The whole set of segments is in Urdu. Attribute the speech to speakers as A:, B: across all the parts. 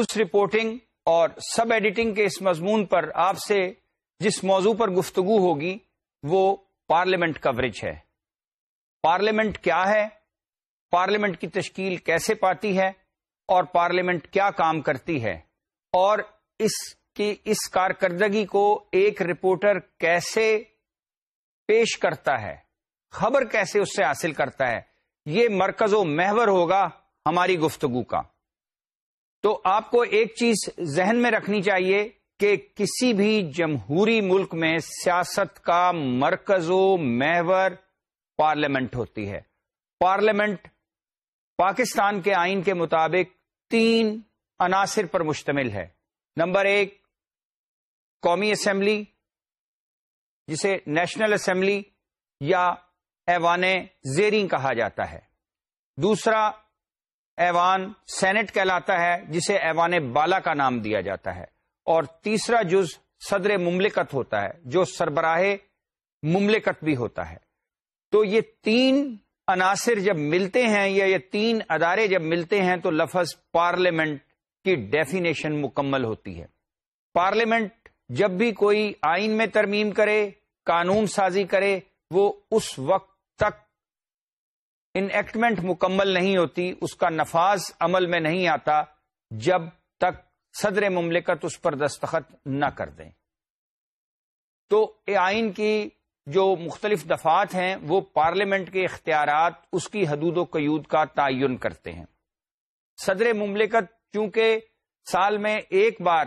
A: نیوز رپورٹنگ اور سب ایڈیٹنگ کے اس مضمون پر آپ سے جس موضوع پر گفتگو ہوگی، وہ پارلیمنٹ کوریج ہے۔ پارلیمنٹ کیا ہے؟ پارلیمنٹ کی تشکیل کیسے پاتی ہے؟ اور پارلیمنٹ کیا کام کرتی ہے؟ اور اس کی، اس کارکردگی کو ایک رپورٹر کیسے پیش کرتا ہے؟ خبر کیسے اس سے حاصل کرتا ہے؟ یہ مرکز و محور ہوگا ہماری گفتگو کا۔ تو آپ کو ایک چیز ذہن میں رکھنی چاہیے کہ کسی بھی جمہوری ملک میں سیاست کا مرکز و محور پارلیمنٹ ہوتی ہے۔ پارلیمنٹ پاکستان کے آئین کے مطابق تین عناصر پر مشتمل ہے۔ نمبر ایک، قومی اسمبلی، جسے نیشنل اسمبلی یا ایوان زیرین کہا جاتا ہے۔ دوسرا ایوان سینٹ کہلاتا ہے، جسے ایوان بالا کا نام دیا جاتا ہے۔ اور تیسرا جز صدر مملکت ہوتا ہے، جو سربراہ مملکت بھی ہوتا ہے۔ تو یہ تین عناصر جب ملتے ہیں یا یہ تین ادارے جب ملتے ہیں، تو لفظ پارلیمنٹ کی ڈیفینیشن مکمل ہوتی ہے۔ پارلیمنٹ جب بھی کوئی آئین میں ترمیم کرے، قانون سازی کرے، وہ اس وقت تک انیکٹمنٹ مکمل نہیں ہوتی، اس کا نفاذ عمل میں نہیں آتا جب تک صدر مملکت اس پر دستخط نہ کر دیں۔ تو آئین کی جو مختلف دفات ہیں، وہ پارلیمنٹ کے اختیارات، اس کی حدود و قیود کا تعین کرتے ہیں۔ صدر مملکت، چونکہ سال میں ایک بار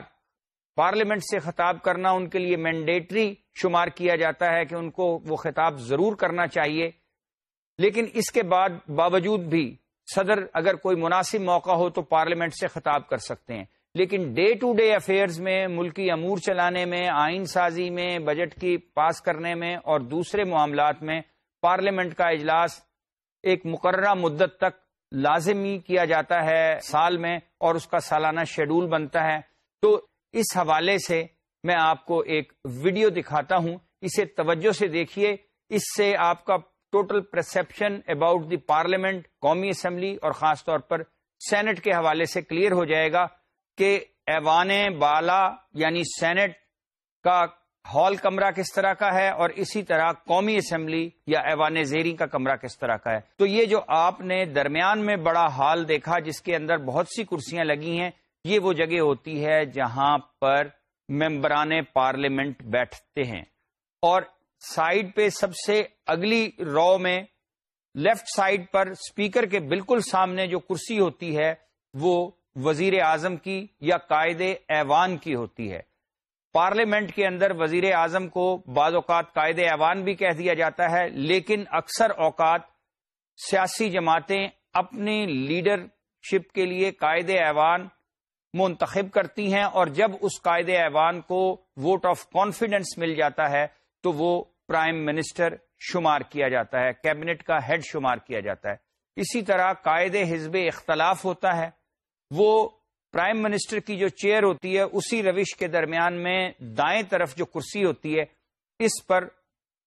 A: پارلیمنٹ سے خطاب کرنا ان کے لیے مینڈیٹری شمار کیا جاتا ہے کہ ان کو وہ خطاب ضرور کرنا چاہیے لیکن اس کے بعد باوجود بھی صدر اگر کوئی مناسب موقع ہو تو پارلیمنٹ سے خطاب کر سکتے ہیں۔ لیکن ڈے ٹو ڈے افیئرز میں، ملکی امور چلانے میں، آئین سازی میں، بجٹ کی پاس کرنے میں اور دوسرے معاملات میں پارلیمنٹ کا اجلاس ایک مقررہ مدت تک لازمی کیا جاتا ہے سال میں اور اس کا سالانہ شیڈول بنتا ہے۔ تو اس حوالے سے میں آپ کو ایک ویڈیو دکھاتا ہوں۔ اسے توجہ سے دیکھیے۔ اس سے آپ کا total perception about the parliament, قومی اسمبلی اور خاص طور پر سینٹ کے حوالے سے کلیئر ہو جائے گا کہ ایوان بالا یعنی سینٹ کا ہال کمرہ کس طرح کا ہے اور اسی طرح قومی اسمبلی یا ایوان زیری کا کمرہ کس طرح کا ہے۔ تو یہ جو آپ نے درمیان میں بڑا ہال دیکھا جس کے اندر بہت سی کرسیاں لگی ہیں، یہ وہ جگہ ہوتی ہے جہاں پر ممبران پارلیمنٹ بیٹھتے ہیں۔ اور سائڈ پہ سب سے اگلی رو میں لیفٹ سائڈ پر اسپیکر کے بالکل سامنے جو کرسی ہوتی ہے، وہ وزیر اعظم کی یا قائد ایوان کی ہوتی ہے۔ پارلیمنٹ کے اندر وزیر اعظم کو بعض اوقات قائد ایوان بھی کہہ دیا جاتا ہے، لیکن اکثر اوقات سیاسی جماعتیں اپنی لیڈرشپ کے لیے قائد ایوان منتخب کرتی ہیں اور جب اس قائد ایوان کو ووٹ آف کانفیڈنس مل جاتا ہے، تو وہ پرائم منسٹر شمار کیا جاتا ہے، کیبنٹ کا ہیڈ شمار کیا جاتا ہے۔ اسی طرح قائد حزب اختلاف ہوتا ہے۔ وہ پرائم منسٹر کی جو چیئر ہوتی ہے، اسی روش کے درمیان میں دائیں طرف جو کرسی ہوتی ہے، اس پر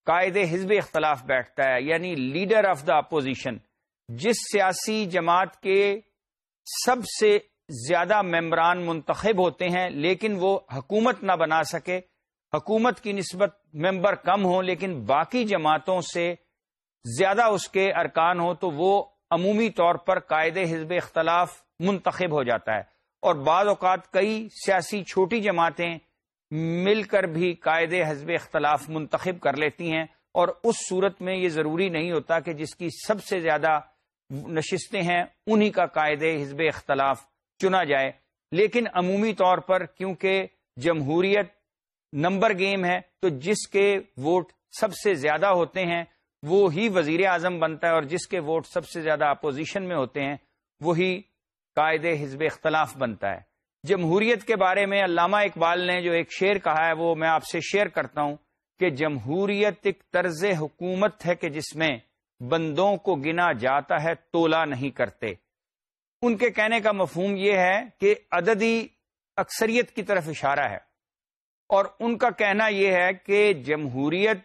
A: قائد حزب اختلاف بیٹھتا ہے یعنی لیڈر آف دا اپوزیشن۔ جس سیاسی جماعت کے سب سے زیادہ ممبران منتخب ہوتے ہیں، لیکن وہ حکومت نہ بنا سکے حکومت کی نسبت ممبر کم ہوں لیکن باقی جماعتوں سے زیادہ اس کے ارکان ہوں تو وہ عمومی طور پر قائد حزب اختلاف منتخب ہو جاتا ہے۔ اور بعض اوقات کئی سیاسی چھوٹی جماعتیں مل کر بھی قائد حزب اختلاف منتخب کر لیتی ہیں۔ اور اس صورت میں یہ ضروری نہیں ہوتا کہ جس کی سب سے زیادہ نشستیں ہیں، انہی کا قائد حزب اختلاف چنا جائے۔ لیکن عمومی طور پر کیونکہ جمہوریت نمبر گیم ہے تو جس کے ووٹ سب سے زیادہ ہوتے ہیں، وہ ہی وزیر اعظم بنتا ہے اور جس کے ووٹ سب سے زیادہ اپوزیشن میں ہوتے ہیں، وہی قائد حزب اختلاف بنتا ہے۔ جمہوریت کے بارے میں علامہ اقبال نے جو ایک شعر کہا ہے، وہ میں آپ سے شیئر کرتا ہوں کہ جمہوریت ایک طرز حکومت ہے کہ جس میں بندوں کو گنا جاتا ہے، تولا نہیں کرتے۔ ان کے کہنے کا مفہوم یہ ہے کہ عددی اکثریت کی طرف اشارہ ہے۔ اور ان کا کہنا یہ ہے کہ جمہوریت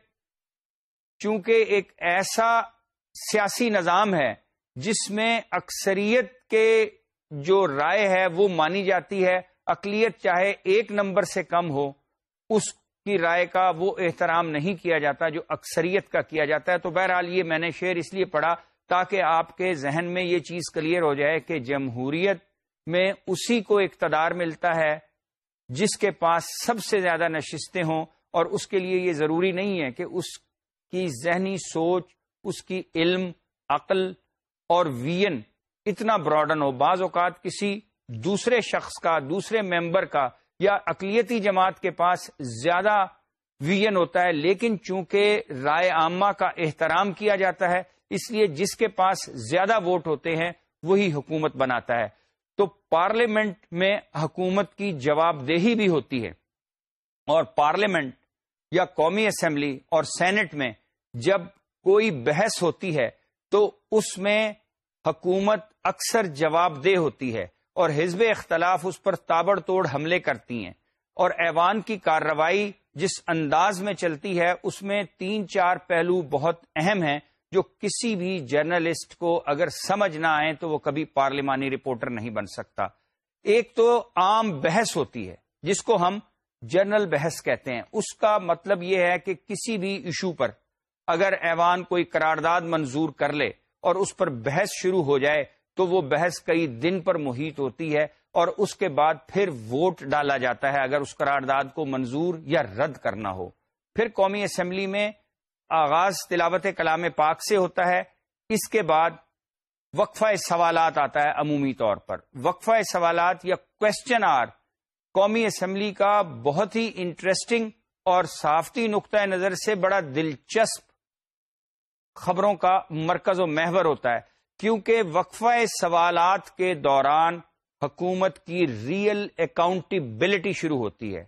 A: چونکہ ایک ایسا سیاسی نظام ہے جس میں اکثریت کے جو رائے ہے وہ مانی جاتی ہے، اقلیت چاہے ایک نمبر سے کم ہو، اس کی رائے کا وہ احترام نہیں کیا جاتا جو اکثریت کا کیا جاتا ہے۔ تو بہرحال یہ میں نے شعر اس لیے پڑھا تاکہ آپ کے ذہن میں یہ چیز کلیئر ہو جائے کہ جمہوریت میں اسی کو اقتدار ملتا ہے جس کے پاس سب سے زیادہ نشستیں ہوں اور اس کے لیے یہ ضروری نہیں ہے کہ اس کی ذہنی سوچ، اس کی علم، عقل اور وین اتنا براڈن ہو۔ بعض اوقات کسی دوسرے شخص کا، دوسرے ممبر کا یا اقلیتی جماعت کے پاس زیادہ ویژن ہوتا ہے، لیکن چونکہ رائے عامہ کا احترام کیا جاتا ہے، اس لیے جس کے پاس زیادہ ووٹ ہوتے ہیں، وہی حکومت بناتا ہے۔ تو پارلیمنٹ میں حکومت کی جواب دہی بھی ہوتی ہے۔ اور پارلیمنٹ یا قومی اسمبلی اور سینٹ میں جب کوئی بحث ہوتی ہے تو اس میں حکومت اکثر جواب دہ ہوتی ہے اور حزب اختلاف اس پر تابڑ توڑ حملے کرتی ہیں۔ اور ایوان کی کارروائی جس انداز میں چلتی ہے اس میں تین چار پہلو بہت اہم ہیں۔ جو کسی بھی جرنلسٹ کو اگر سمجھ نہ آئے تو وہ کبھی پارلیمانی رپورٹر نہیں بن سکتا۔ ایک تو عام بحث ہوتی ہے، جس کو ہم جنرل بحث کہتے ہیں۔ اس کا مطلب یہ ہے کہ کسی بھی ایشو پر اگر ایوان کوئی قرارداد منظور کر لے اور اس پر بحث شروع ہو جائے تو وہ بحث کئی دن پر محیط ہوتی ہے اور اس کے بعد پھر ووٹ ڈالا جاتا ہے اگر اس قرارداد کو منظور یا رد کرنا ہو۔ پھر قومی اسمبلی میں آغاز تلاوت کلام پاک سے ہوتا ہے، اس کے بعد وقفہ سوالات آتا ہے عمومی طور پر۔ وقفہ سوالات یا کوشچن آر قومی اسمبلی کا بہت ہی انٹرسٹنگ اور صافتی نقطۂ نظر سے بڑا دلچسپ خبروں کا مرکز و محور ہوتا ہے، کیونکہ وقفہ سوالات کے دوران حکومت کی ریئل اکاؤنٹیبلٹی شروع ہوتی ہے۔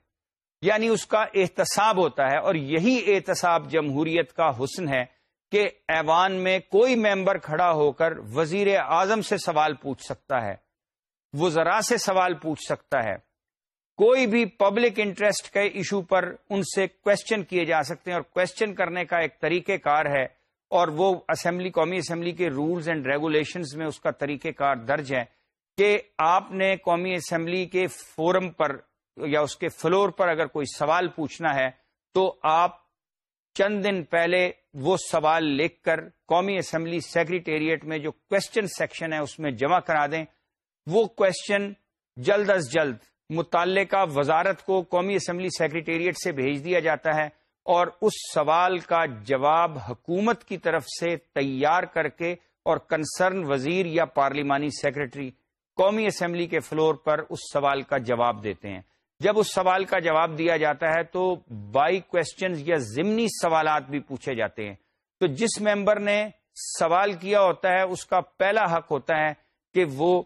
A: یعنی اس کا احتساب ہوتا ہے اور یہی احتساب جمہوریت کا حسن ہے کہ ایوان میں کوئی ممبر کھڑا ہو کر وزیر اعظم سے سوال پوچھ سکتا ہے، وزراء سے سوال پوچھ سکتا ہے۔ کوئی بھی پبلک انٹرسٹ کے ایشو پر ان سے کوشچن کیے جا سکتے ہیں اور کوشچن کرنے کا ایک طریقہ کار ہے اور وہ اسمبلی قومی اسمبلی کے رولز اینڈ ریگولیشنز میں اس کا طریقہ کار درج ہے کہ آپ نے قومی اسمبلی کے فورم پر یا اس کے فلور پر اگر کوئی سوال پوچھنا ہے، تو آپ چند دن پہلے وہ سوال لکھ کر قومی اسمبلی سیکریٹریٹ میں جو کوشچن سیکشن ہے اس میں جمع کرا دیں۔ وہ کوشچن جلد از جلد متعلقہ وزارت کو قومی اسمبلی سیکریٹریٹ سے بھیج دیا جاتا ہے اور اس سوال کا جواب حکومت کی طرف سے تیار کر کے اور کنسرن وزیر یا پارلیمانی سیکرٹری قومی اسمبلی کے فلور پر اس سوال کا جواب دیتے ہیں۔ جب اس سوال کا جواب دیا جاتا ہے تو بائی کوشچنز یا ضمنی سوالات بھی پوچھے جاتے ہیں۔ تو جس ممبر نے سوال کیا ہوتا ہے، اس کا پہلا حق ہوتا ہے کہ وہ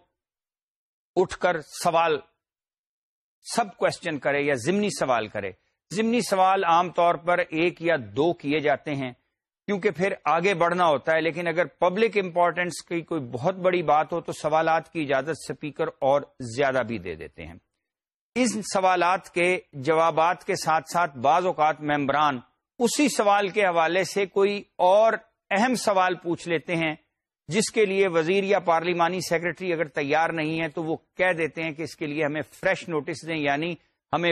A: اٹھ کر سوال، سب کوشچن کرے یا ضمنی سوال کرے۔ ضمنی سوال عام طور پر ایک یا دو کیے جاتے ہیں، کیونکہ پھر آگے بڑھنا ہوتا ہے۔ لیکن اگر پبلک امپورٹینس کی کوئی بہت بڑی بات ہو تو سوالات کی اجازت سپیکر اور زیادہ بھی دے دیتے ہیں۔ ان سوالات کے جوابات کے ساتھ ساتھ بعض اوقات ممبران اسی سوال کے حوالے سے کوئی اور اہم سوال پوچھ لیتے ہیں، جس کے لیے وزیر یا پارلیمانی سیکرٹری اگر تیار نہیں ہے تو وہ کہہ دیتے ہیں کہ اس کے لیے ہمیں فریش نوٹس دیں یعنی ہمیں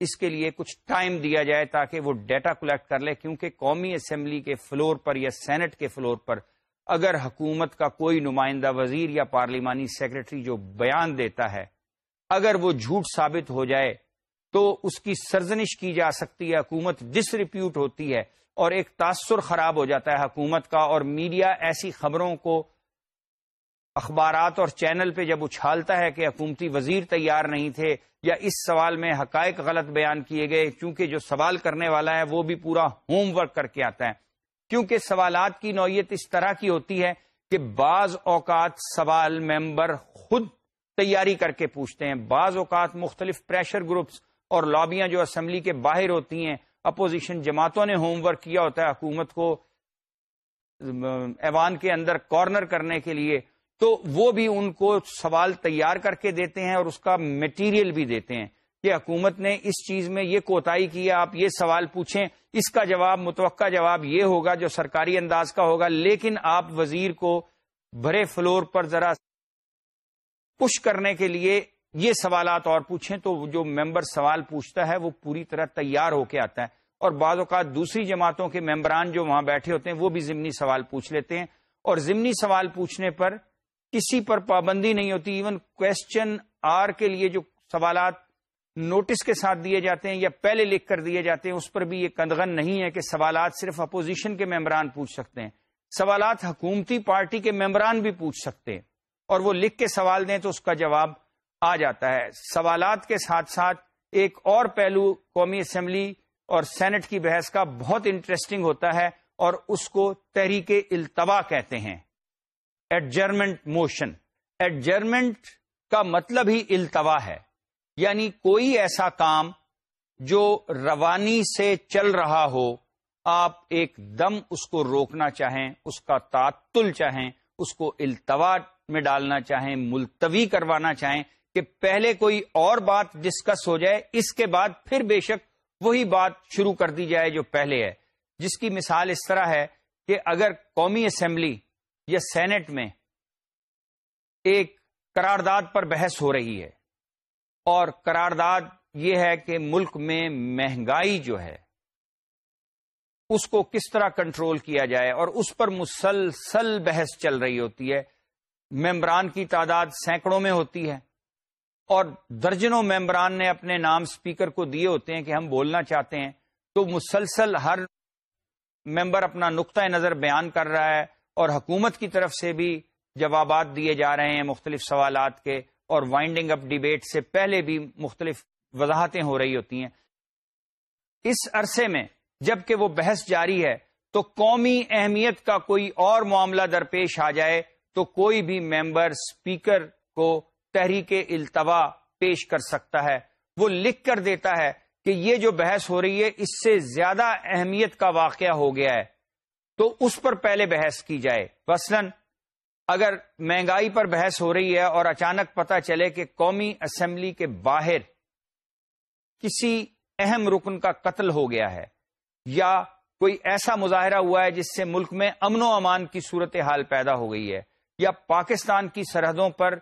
A: اس کے لیے کچھ ٹائم دیا جائے تاکہ وہ ڈیٹا کلیکٹ کر لے، کیونکہ قومی اسمبلی کے فلور پر یا سینٹ کے فلور پر اگر حکومت کا کوئی نمائندہ وزیر یا پارلیمانی سیکرٹری جو بیان دیتا ہے اگر وہ جھوٹ ثابت ہو جائے تو اس کی سرزنش کی جا سکتی ہے، حکومت ڈس ریپیوٹ ہوتی ہے اور ایک تاثر خراب ہو جاتا ہے حکومت کا اور میڈیا ایسی خبروں کو اخبارات اور چینل پہ جب اچھالتا ہے کہ حکومتی وزیر تیار نہیں تھے یا اس سوال میں حقائق غلط بیان کیے گئے کیونکہ جو سوال کرنے والا ہے وہ بھی پورا ہوم ورک کر کے آتا ہے۔ کیونکہ سوالات کی نوعیت اس طرح کی ہوتی ہے کہ بعض اوقات سوال ممبر تیاری کر کے پوچھتے ہیں۔ بعض اوقات مختلف پریشر گروپس اور لابیاں جو اسمبلی کے باہر ہوتی ہیں اپوزیشن جماعتوں نے ہوم ورک کیا ہوتا ہے حکومت کو ایوان کے اندر کارنر کرنے کے لیے۔ تو وہ بھی ان کو سوال تیار کر کے دیتے ہیں اور اس کا میٹیریل بھی دیتے ہیں کہ حکومت نے اس چیز میں یہ کوتاہی کیا آپ یہ سوال پوچھیں۔ اس کا جواب، متوقع جواب یہ ہوگا جو سرکاری انداز کا ہوگا، لیکن آپ وزیر کو بھرے فلور پر ذرا پش کرنے کے لیے یہ سوالات اور پوچھیں تو جو ممبر سوال پوچھتا ہے وہ پوری طرح تیار ہو کے آتا ہے اور بعض اوقات دوسری جماعتوں کے ممبران جو وہاں بیٹھے ہوتے ہیں وہ بھی ضمنی سوال پوچھ لیتے ہیں اور ضمنی سوال پوچھنے پر کسی پر پابندی نہیں ہوتی ایون کوشچن آر کے لیے جو سوالات نوٹس کے ساتھ دیے جاتے ہیں یا پہلے لکھ کر دیے جاتے ہیں، اس پر بھی یہ کندغن نہیں ہے کہ سوالات صرف اپوزیشن کے ممبران پوچھ سکتے ہیں۔ سوالات حکومتی پارٹی کے ممبران بھی پوچھ سکتے ہیں۔ اور وہ لکھ کے سوال دیں تو اس کا جواب آ جاتا ہے۔ سوالات کے ساتھ ساتھ ایک اور پہلو قومی اسمبلی اور سینٹ کی بحث کا بہت انٹرسٹنگ ہوتا ہے اور اس کو تحریک التوا کہتے ہیں۔ Adjournment motion. ایڈجرمنٹ کا مطلب ہی التوا ہے۔ یعنی کوئی ایسا کام جو روانی سے چل رہا ہو، آپ ایک دم اس کو روکنا چاہیں، اس کا تعطل چاہیں، اس کو التوا میں ڈالنا چاہیں، ملتوی کروانا چاہیں کہ پہلے کوئی اور بات ڈسکس ہو جائے، اس کے بعد پھر بے شک وہی بات شروع کر دی جائے جو پہلے ہے۔ جس کی مثال اس طرح ہے کہ اگر قومی اسمبلی یا سینٹ میں ایک قرارداد پر بحث ہو رہی ہے اور قرارداد یہ ہے کہ ملک میں مہنگائی جو ہے، اس کو کس طرح کنٹرول کیا جائے اور اس پر مسلسل بحث چل رہی ہوتی ہے ممبران کی تعداد سینکڑوں میں ہوتی ہے اور درجنوں ممبران نے اپنے نام سپیکر کو دیے ہوتے ہیں کہ ہم بولنا چاہتے ہیں تو مسلسل ہر ممبر اپنا نقطۂ نظر بیان کر رہا ہے اور حکومت کی طرف سے بھی جوابات دیے جا رہے ہیں مختلف سوالات کے اور وائنڈنگ اپ ڈیبیٹ سے پہلے بھی مختلف وضاحتیں ہو رہی ہوتی ہیں۔ اس عرصے میں جبکہ وہ بحث جاری ہے تو قومی اہمیت کا کوئی اور معاملہ درپیش آ جائے تو کوئی بھی ممبر اسپیکر کو تحریک التوا پیش کر سکتا ہے۔ وہ لکھ کر دیتا ہے کہ یہ جو بحث ہو رہی ہے، اس سے زیادہ اہمیت کا واقعہ ہو گیا ہے۔ تو اس پر پہلے بحث کی جائے۔ مثلاً، اگر مہنگائی پر بحث ہو رہی ہے اور اچانک پتہ چلے کہ قومی اسمبلی کے باہر کسی اہم رکن کا قتل ہو گیا ہے یا کوئی ایسا مظاہرہ ہوا ہے جس سے ملک میں امن و امان کی صورت حال پیدا ہو گئی ہے یا پاکستان کی سرحدوں پر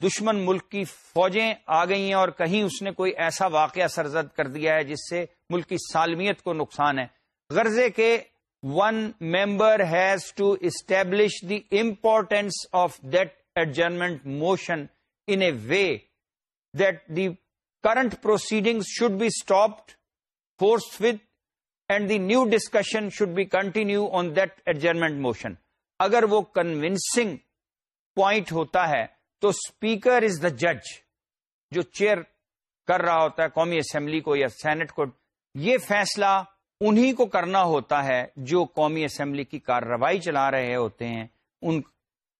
A: دشمن ملک کی فوجیں آ گئی ہیں اور کہیں اس نے کوئی ایسا واقعہ سرزد کر دیا ہے جس سے ملک کی سالمیت کو نقصان ہے۔ غرضے کے one member has to establish the importance of that adjournment motion in a way that the current proceeding should be stopped forthwith and the new discussion should be continue on that adjournment motion اگر وہ کنوینسنگ پوائنٹ ہوتا ہے، تو اسپیکر از دا جج جو چیئر کر رہا ہوتا ہے، قومی اسمبلی کو یا سینٹ کو، یہ فیصلہ انہی کو کرنا ہوتا ہے جو قومی اسمبلی کی کارروائی چلا رہے ہوتے ہیں۔ ان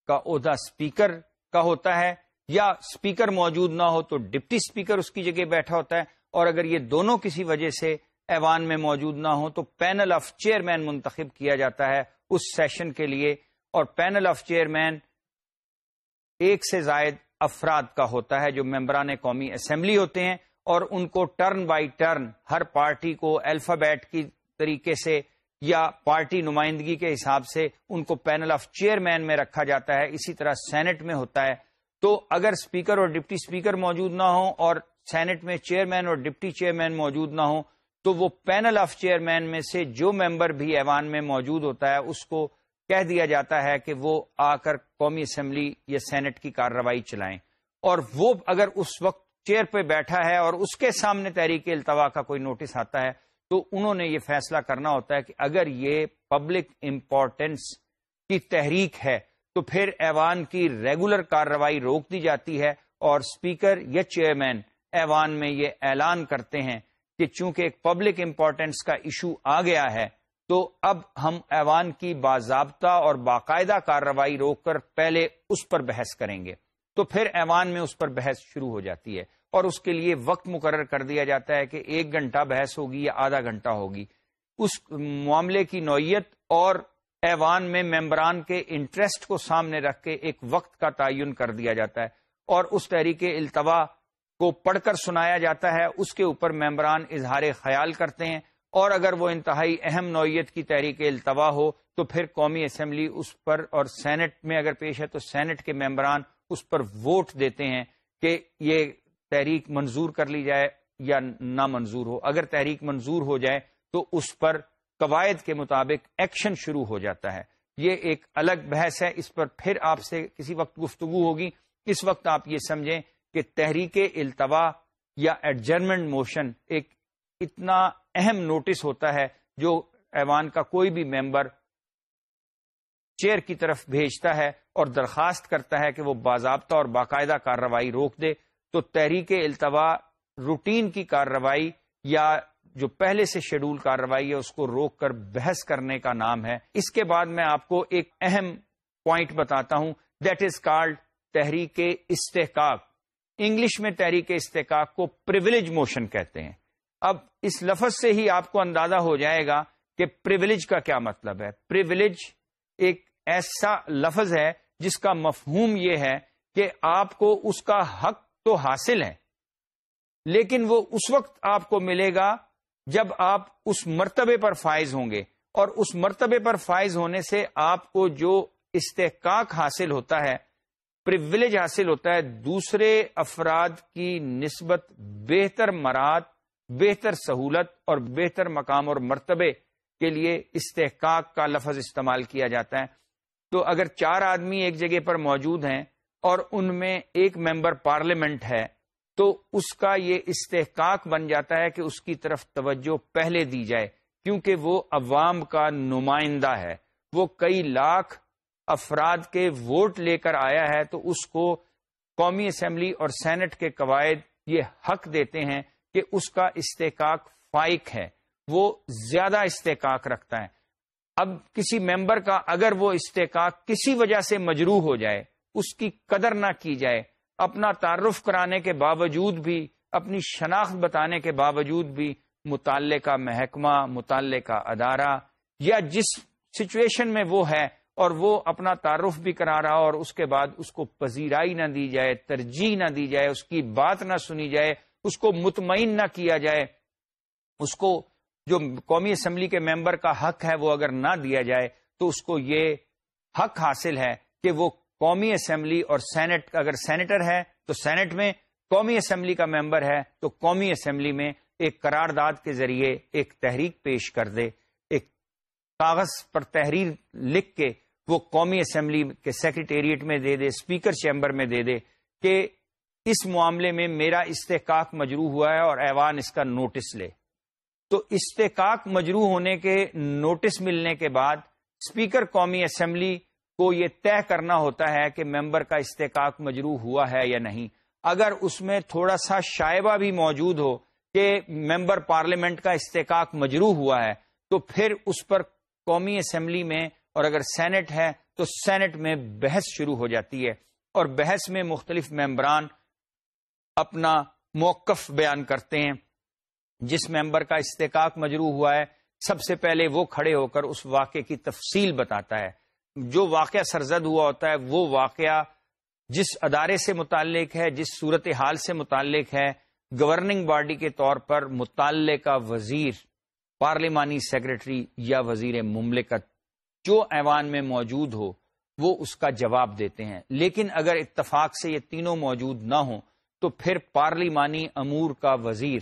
A: کا عہدہ اسپیکر کا ہوتا ہے، یا اسپیکر موجود نہ ہو تو ڈپٹی اسپیکر اس کی جگہ بیٹھا ہوتا ہے۔ اور اگر یہ دونوں کسی وجہ سے ایوان میں موجود نہ ہو تو پینل آف چیئرمین منتخب کیا جاتا ہے اس سیشن کے لیے۔ اور پینل آف چیئرمین ایک سے زائد افراد کا ہوتا ہے جو ممبران قومی اسمبلی ہوتے ہیں اور ان کو ٹرن بائی ٹرن ہر پارٹی کو الفابیٹ کی طریقے سے یا پارٹی نمائندگی کے حساب سے ان کو پینل آف چیئرمین میں رکھا جاتا ہے، اسی طرح سینٹ میں ہوتا ہے۔ تو اگر اسپیکر اور ڈپٹی اسپیکر موجود نہ ہوں اور سینٹ میں چیئرمین اور ڈپٹی چیئرمین موجود نہ ہوں، تو وہ پینل آف چیئرمین میں سے جو ممبر بھی ایوان میں موجود ہوتا ہے، اس کو کہہ دیا جاتا ہے کہ وہ آ کر قومی اسمبلی یا سینٹ کی کارروائی چلائیں۔ اور وہ اگر اس وقت چیئر پہ بیٹھا ہے اور اس کے سامنے تحریک التوا کا کوئی نوٹس آتا ہے، تو انہوں نے یہ فیصلہ کرنا ہوتا ہے کہ اگر یہ پبلک امپورٹینس کی تحریک ہے، تو پھر ایوان کی ریگولر کارروائی روک دی جاتی ہے۔ اور اسپیکر یا چیئرمین ایوان میں یہ اعلان کرتے ہیں کہ چونکہ ایک پبلک امپورٹینس کا ایشو آ گیا ہے تو اب ہم ایوان کی باضابطہ اور باقاعدہ کارروائی روک کر پہلے اس پر بحث کریں گے۔ تو پھر ایوان میں اس پر بحث شروع ہو جاتی ہے اور اس کے لیے وقت مقرر کر دیا جاتا ہے کہ ایک گھنٹہ بحث ہوگی یا آدھا گھنٹہ ہوگی۔ اس معاملے کی نوعیت اور ایوان میں ممبران کے انٹرسٹ کو سامنے رکھ کے ایک وقت کا تعین کر دیا جاتا ہے اور اس تحریک التوا کو پڑھ کر سنایا جاتا ہے۔ اس کے اوپر ممبران اظہار خیال کرتے ہیں اور اگر وہ انتہائی اہم نوعیت کی تحریک التوا ہو، تو پھر قومی اسمبلی اس پر اور سینٹ میں اگر پیش ہے، تو سینٹ کے ممبران اس پر ووٹ دیتے ہیں کہ یہ تحریک منظور کر لی جائے یا نہ منظور ہو۔ اگر تحریک منظور ہو جائے، تو اس پر قواعد کے مطابق ایکشن شروع ہو جاتا ہے۔ یہ ایک الگ بحث ہے۔ اس پر پھر آپ سے کسی وقت گفتگو ہوگی۔ اس وقت آپ یہ سمجھیں کہ تحریک التوا یا ایڈجرمنٹ موشن ایک اتنا اہم نوٹس ہوتا ہے جو ایوان کا کوئی بھی ممبر چیئر کی طرف بھیجتا ہے اور درخواست کرتا ہے کہ وہ باضابطہ اور باقاعدہ کارروائی روک دے، تو تحریک التوا روٹین کی کارروائی یا جو پہلے سے شیڈول کارروائی ہے، اس کو روک کر بحث کرنے کا نام ہے۔ اس کے بعد میں آپ کو ایک اہم پوائنٹ بتاتا ہوں دیٹ از کالڈ تحریک استحقاق۔ انگلش میں تحریک استحقاق کو پریولیج موشن کہتے ہیں۔ اب اس لفظ سے ہی آپ کو اندازہ ہو جائے گا کہ پریولیج کا کیا مطلب ہے۔ پریولیج ایک ایسا لفظ ہے جس کا مفہوم یہ ہے کہ آپ کو اس کا حق تو حاصل ہے، لیکن وہ اس وقت آپ کو ملے گا جب آپ اس مرتبے پر فائز ہوں گے۔ اور اس مرتبے پر فائز ہونے سے آپ کو جو استحقاق حاصل ہوتا ہے پریولیج حاصل ہوتا ہے، دوسرے افراد کی نسبت بہتر مراد بہتر سہولت اور بہتر مقام اور مرتبے کے لیے استحقاق کا لفظ استعمال کیا جاتا ہے۔ تو اگر چار آدمی ایک جگہ پر موجود ہیں اور ان میں ایک ممبر پارلیمنٹ ہے، تو اس کا یہ استحقاق بن جاتا ہے کہ اس کی طرف توجہ پہلے دی جائے، کیونکہ وہ عوام کا نمائندہ ہے۔ وہ کئی لاکھ افراد کے ووٹ لے کر آیا ہے، تو اس کو قومی اسمبلی اور سینٹ کے قواعد یہ حق دیتے ہیں کہ اس کا استحقاق فائق ہے، وہ زیادہ استحقاق رکھتا ہے۔ اب کسی ممبر کا اگر وہ استحقاق کسی وجہ سے مجروح ہو جائے، اس کی قدر نہ کی جائے، اپنا تعارف کرانے کے باوجود بھی، اپنی شناخت بتانے کے باوجود بھی متعلقہ محکمہ، متعلقہ ادارہ یا جس سچویشن میں وہ ہے اور وہ اپنا تعارف بھی کرا رہا اور اس کے بعد اس کو پذیرائی نہ دی جائے، ترجیح نہ دی جائے، اس کی بات نہ سنی جائے اس کو مطمئن نہ کیا جائے، اس کو جو قومی اسمبلی کے ممبر کا حق ہے وہ اگر نہ دیا جائے، تو اس کو یہ حق حاصل ہے کہ وہ قومی اسمبلی اور سینٹ، اگر سینیٹر ہے تو سینٹ میں، قومی اسمبلی کا ممبر ہے تو قومی اسمبلی میں ایک قرارداد کے ذریعے ایک تحریک پیش کر دے، ایک کاغذ پر تحریر لکھ کے وہ قومی اسمبلی کے سیکریٹریٹ میں دے دے اسپیکر چیمبر میں دے دے کہ اس معاملے میں میرا استحقاق مجروح ہوا ہے اور ایوان اس کا نوٹس لے۔ تو استحقاق مجروح ہونے کے نوٹس ملنے کے بعد اسپیکر قومی اسمبلی کو یہ طے کرنا ہوتا ہے کہ ممبر کا استحقاق مجروح ہوا ہے یا نہیں۔ اگر اس میں تھوڑا سا شائبہ بھی موجود ہو کہ ممبر پارلیمنٹ کا استحقاق مجروح ہوا ہے، تو پھر اس پر قومی اسمبلی میں اور اگر سینٹ ہے تو سینٹ میں بحث شروع ہو جاتی ہے۔ اور بحث میں مختلف ممبران اپنا موقف بیان کرتے ہیں۔ جس ممبر کا استحقاق مجروح ہوا ہے، سب سے پہلے وہ کھڑے ہو کر اس واقعے کی تفصیل بتاتا ہے۔ جو واقعہ سرزد ہوا ہوتا ہے، وہ واقعہ جس ادارے سے متعلق ہے، جس صورت حال سے متعلق ہے، گورننگ باڈی کے طور پر متعلقہ وزیر، پارلیمانی سیکرٹری یا وزیر مملکت جو ایوان میں موجود ہو، وہ اس کا جواب دیتے ہیں۔ لیکن اگر اتفاق سے یہ تینوں موجود نہ ہوں تو پھر پارلیمانی امور کا وزیر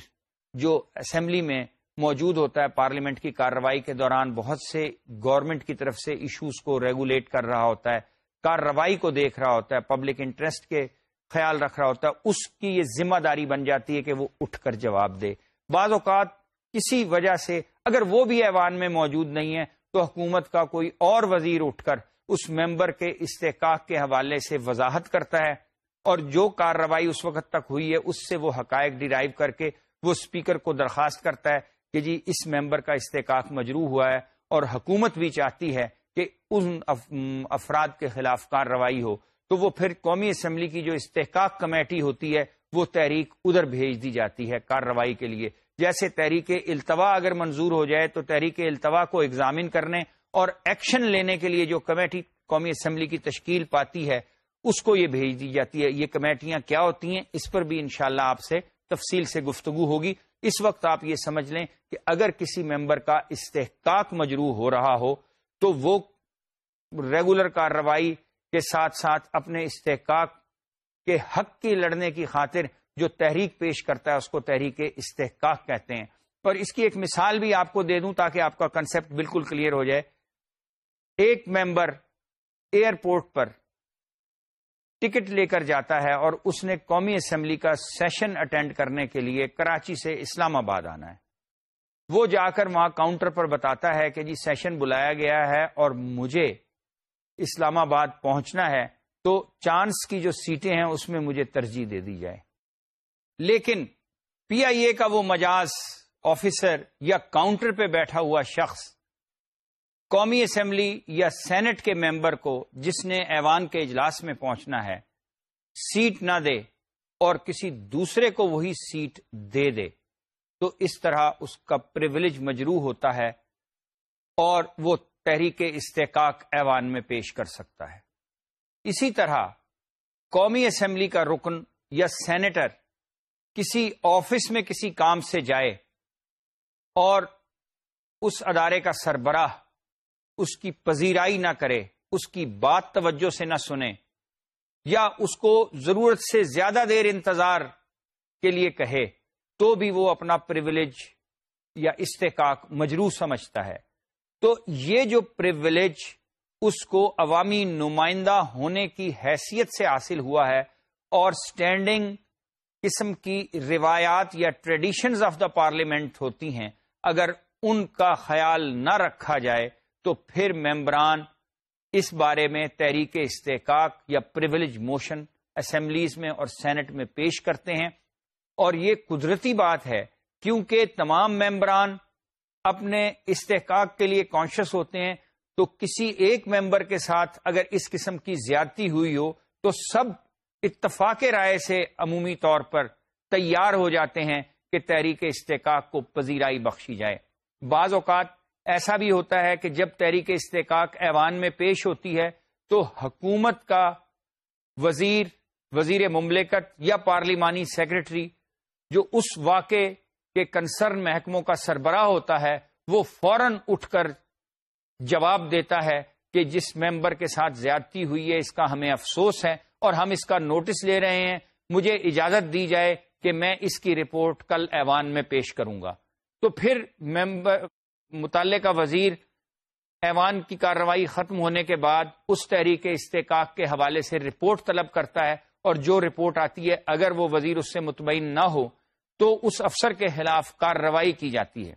A: جو اسمبلی میں موجود ہوتا ہے، پارلیمنٹ کی کارروائی کے دوران بہت سے گورنمنٹ کی طرف سے ایشوز کو ریگولیٹ کر رہا ہوتا ہے، کارروائی کو دیکھ رہا ہوتا ہے پبلک انٹرسٹ کے خیال رکھ رہا ہوتا ہے، اس کی یہ ذمہ داری بن جاتی ہے کہ وہ اٹھ کر جواب دے۔ بعض اوقات کسی وجہ سے اگر وہ بھی ایوان میں موجود نہیں ہے تو حکومت کا کوئی اور وزیر اٹھ کر اس ممبر کے استحقاق کے حوالے سے وضاحت کرتا ہے۔ اور جو کارروائی اس وقت تک ہوئی ہے، اس سے وہ حقائق ڈیرائیو کر کے وہ اسپیکر کو درخواست کرتا ہے کہ جی اس ممبر کا استحقاق مجروح ہوا ہے اور حکومت بھی چاہتی ہے کہ ان افراد کے خلاف کارروائی ہو۔ تو وہ پھر قومی اسمبلی کی جو استحقاق کمیٹی ہوتی ہے، وہ تحریک ادھر بھیج دی جاتی ہے کارروائی کے لیے۔ جیسے تحریک التوا اگر منظور ہو جائے تو تحریک التوا کو ایگزامن کرنے اور ایکشن لینے کے لیے جو کمیٹی قومی اسمبلی کی تشکیل پاتی ہے اس کو یہ بھیج دی جاتی ہے۔ یہ کمیٹیاں کیا ہوتی ہیں؟ اس پر بھی انشاءاللہ شاء آپ سے تفصیل سے گفتگو ہوگی۔ اس وقت آپ یہ سمجھ لیں کہ اگر کسی ممبر کا استحقاق مجروح ہو رہا ہو تو وہ ریگولر کارروائی کے ساتھ ساتھ اپنے استحقاق کہ حق کی لڑنے کی خاطر جو تحریک پیش کرتا ہے اس کو تحریک استحقاق کہتے ہیں۔ اور اس کی ایک مثال بھی آپ کو دے دوں تاکہ آپ کا کنسپٹ بالکل کلیئر ہو جائے۔ ایک ممبر ایئرپورٹ پر ٹکٹ لے کر جاتا ہے اور اس نے قومی اسمبلی کا سیشن اٹینڈ کرنے کے لیے کراچی سے اسلام آباد آنا ہے۔ وہ جا کر وہاں کاؤنٹر پر بتاتا ہے کہ جی سیشن بلایا گیا ہے اور مجھے اسلام آباد پہنچنا ہے تو چانس کی جو سیٹیں ہیں اس میں مجھے ترجیح دے دی جائے۔ لیکن پی آئی اے کا وہ مجاز آفیسر یا کاؤنٹر پہ بیٹھا ہوا شخص قومی اسمبلی یا سینٹ کے ممبر کو جس نے ایوان کے اجلاس میں پہنچنا ہے، سیٹ نہ دے اور کسی دوسرے کو وہی سیٹ دے دے۔ تو اس طرح اس کا پریولیج مجروح ہوتا ہے اور وہ تحریک استحقاق ایوان میں پیش کر سکتا ہے۔ اسی طرح قومی اسمبلی کا رکن یا سینیٹر کسی آفس میں کسی کام سے جائے اور اس ادارے کا سربراہ اس کی پذیرائی نہ کرے، اس کی بات توجہ سے نہ سنے، یا اس کو ضرورت سے زیادہ دیر انتظار کے لیے کہے، تو بھی وہ اپنا پریولیج یا استحقاق مجروح سمجھتا ہے۔ تو یہ جو پریولیج اس کو عوامی نمائندہ ہونے کی حیثیت سے حاصل ہوا ہے اور سٹینڈنگ قسم کی روایات یا ٹریڈیشنز آف دا پارلیمنٹ ہوتی ہیں، اگر ان کا خیال نہ رکھا جائے تو پھر ممبران اس بارے میں تحریک استحقاق یا پریولیج موشن اسمبلیز میں اور سینٹ میں پیش کرتے ہیں۔ اور یہ قدرتی بات ہے کیونکہ تمام ممبران اپنے استحقاق کے لیے کانشیس ہوتے ہیں، تو کسی ایک ممبر کے ساتھ اگر اس قسم کی زیادتی ہوئی ہو، تو سب اتفاق رائے سے عمومی طور پر تیار ہو جاتے ہیں کہ تحریک استحقاق کو پذیرائی بخشی جائے۔ بعض اوقات ایسا بھی ہوتا ہے کہ جب تحریک استحقاق ایوان میں پیش ہوتی ہے تو حکومت کا وزیر وزیر مملکت یا پارلیمانی سیکرٹری جو اس واقعے کے کنسرن محکموں کا سربراہ ہوتا ہے، وہ فوراً اٹھ کر جواب دیتا ہے کہ جس ممبر کے ساتھ زیادتی ہوئی ہے، اس کا ہمیں افسوس ہے اور ہم اس کا نوٹس لے رہے ہیں۔ مجھے اجازت دی جائے کہ میں اس کی رپورٹ کل ایوان میں پیش کروں گا۔ تو پھر ممبر متعلقہ وزیر ایوان کی کارروائی ختم ہونے کے بعد اس تحریک استحقاق کے حوالے سے رپورٹ طلب کرتا ہے اور جو رپورٹ آتی ہے، اگر وہ وزیر اس سے مطمئن نہ ہو تو اس افسر کے خلاف کارروائی کی جاتی ہے۔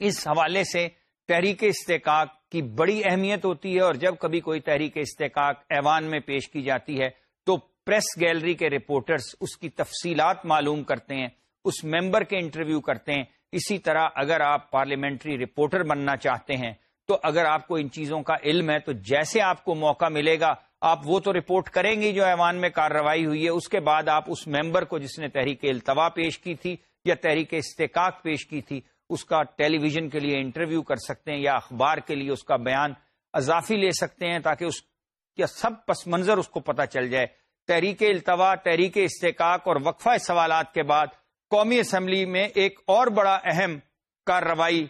A: اس حوالے سے تحریک استحقاق کی بڑی اہمیت ہوتی ہے اور جب کبھی کوئی تحریک استحقاق ایوان میں پیش کی جاتی ہے تو پریس گیلری کے رپورٹرز اس کی تفصیلات معلوم کرتے ہیں، اس ممبر کے انٹرویو کرتے ہیں اسی طرح اگر آپ پارلیمنٹری رپورٹر بننا چاہتے ہیں، تو اگر آپ کو ان چیزوں کا علم ہے، تو جیسے آپ کو موقع ملے گا، آپ وہ تو رپورٹ کریں گے جو ایوان میں کارروائی ہوئی ہے۔ اس کے بعد آپ اس ممبر کو جس نے تحریک التوا پیش کی تھی یا تحریک استحقاق پیش کی تھی، اس کا ٹیلی ویژن کے لیے انٹرویو کر سکتے ہیں یا اخبار کے لیے اس کا بیان اضافی لے سکتے ہیں تاکہ اس کا سب پس منظر اس کو پتہ چل جائے۔ تحریک التوا، تحریک استحقاق اور وقفہ سوالات کے بعد قومی اسمبلی میں ایک اور بڑا اہم کارروائی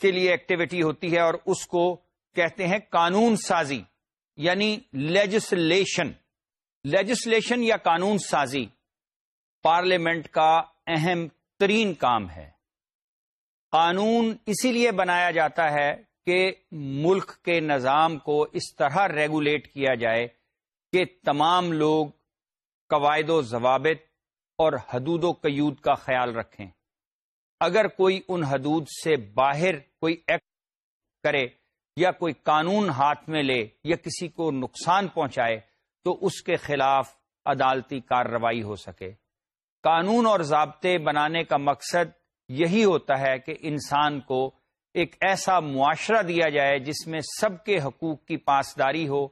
A: کے لیے ایکٹیویٹی ہوتی ہے اور اس کو کہتے ہیں قانون سازی یعنی لیجسلیشن۔ لیجسلیشن یا قانون سازی پارلیمنٹ کا اہم ترین کام ہے۔ قانون اسی لیے بنایا جاتا ہے کہ ملک کے نظام کو اس طرح ریگولیٹ کیا جائے کہ تمام لوگ قواعد و ضوابط اور حدود و قیود کا خیال رکھیں۔ اگر کوئی ان حدود سے باہر کوئی ایکٹ کرے یا کوئی قانون ہاتھ میں لے یا کسی کو نقصان پہنچائے تو اس کے خلاف عدالتی کارروائی ہو سکے۔ قانون اور ضابطے بنانے کا مقصد یہی ہوتا ہے کہ انسان کو ایک ایسا معاشرہ دیا جائے جس میں سب کے حقوق کی پاسداری ہو،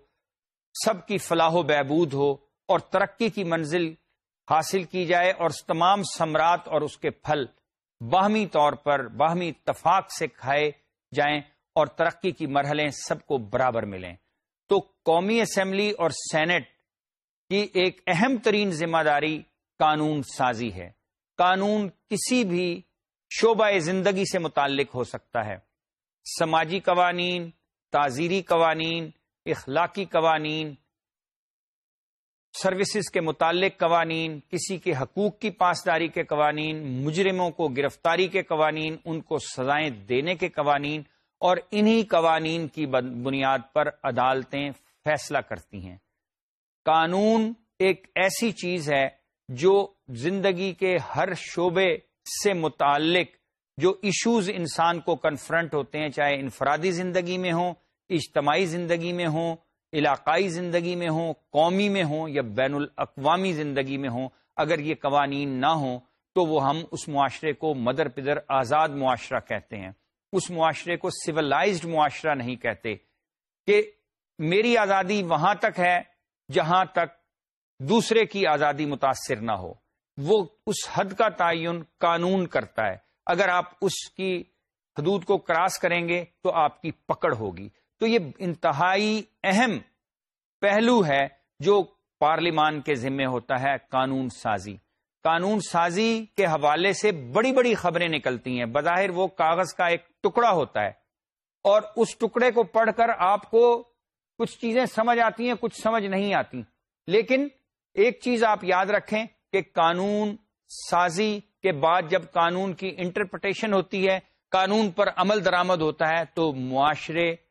A: سب کی فلاح و بہبود ہو اور ترقی کی منزل حاصل کی جائے اور تمام سمراٹ اور اس کے پھل باہمی طور پر، باہمی اتفاق سے کھائے جائیں اور ترقی کی مرحلے سب کو برابر ملیں۔ تو قومی اسمبلی اور سینٹ کی ایک اہم ترین ذمہ داری قانون سازی ہے۔ قانون کسی بھی شعبہ زندگی سے متعلق ہو سکتا ہے۔ سماجی قوانین، تعزیری قوانین، اخلاقی قوانین سروسز کے متعلق قوانین، کسی کے حقوق کی پاسداری کے قوانین، مجرموں کو گرفتاری کے قوانین، ان کو سزائیں دینے کے قوانین اور انہی قوانین کی بنیاد پر عدالتیں فیصلہ کرتی ہیں۔ قانون ایک ایسی چیز ہے جو زندگی کے ہر شعبے سے متعلق جو ایشوز انسان کو کنفرنٹ ہوتے ہیں، چاہے انفرادی زندگی میں ہوں، اجتماعی زندگی میں ہوں علاقائی زندگی میں ہوں، قومی میں ہوں یا بین الاقوامی زندگی میں ہوں، اگر یہ قوانین نہ ہوں تو وہ ہم اس معاشرے کو مدر پدر آزاد معاشرہ کہتے ہیں۔ اس معاشرے کو سولائزڈ معاشرہ نہیں کہتے۔ کہ میری آزادی وہاں تک ہے جہاں تک دوسرے کی آزادی متاثر نہ ہو۔ وہ اس حد کا تعین قانون کرتا ہے۔ اگر آپ اس کی حدود کو کراس کریں گے تو آپ کی پکڑ ہوگی۔ تو یہ انتہائی اہم پہلو ہے جو پارلیمان کے ذمے ہوتا ہے، قانون سازی۔ قانون سازی کے حوالے سے بڑی بڑی خبریں نکلتی ہیں۔ بظاہر وہ کاغذ کا ایک ٹکڑا ہوتا ہے۔ اور اس ٹکڑے کو پڑھ کر آپ کو کچھ چیزیں سمجھ آتی ہیں، کچھ سمجھ نہیں آتی۔ لیکن ایک چیز آپ یاد رکھیں کہ قانون سازی کے بعد جب قانون کی انٹرپریٹیشن ہوتی ہے، قانون پر عمل درآمد ہوتا ہے، تو معاشرے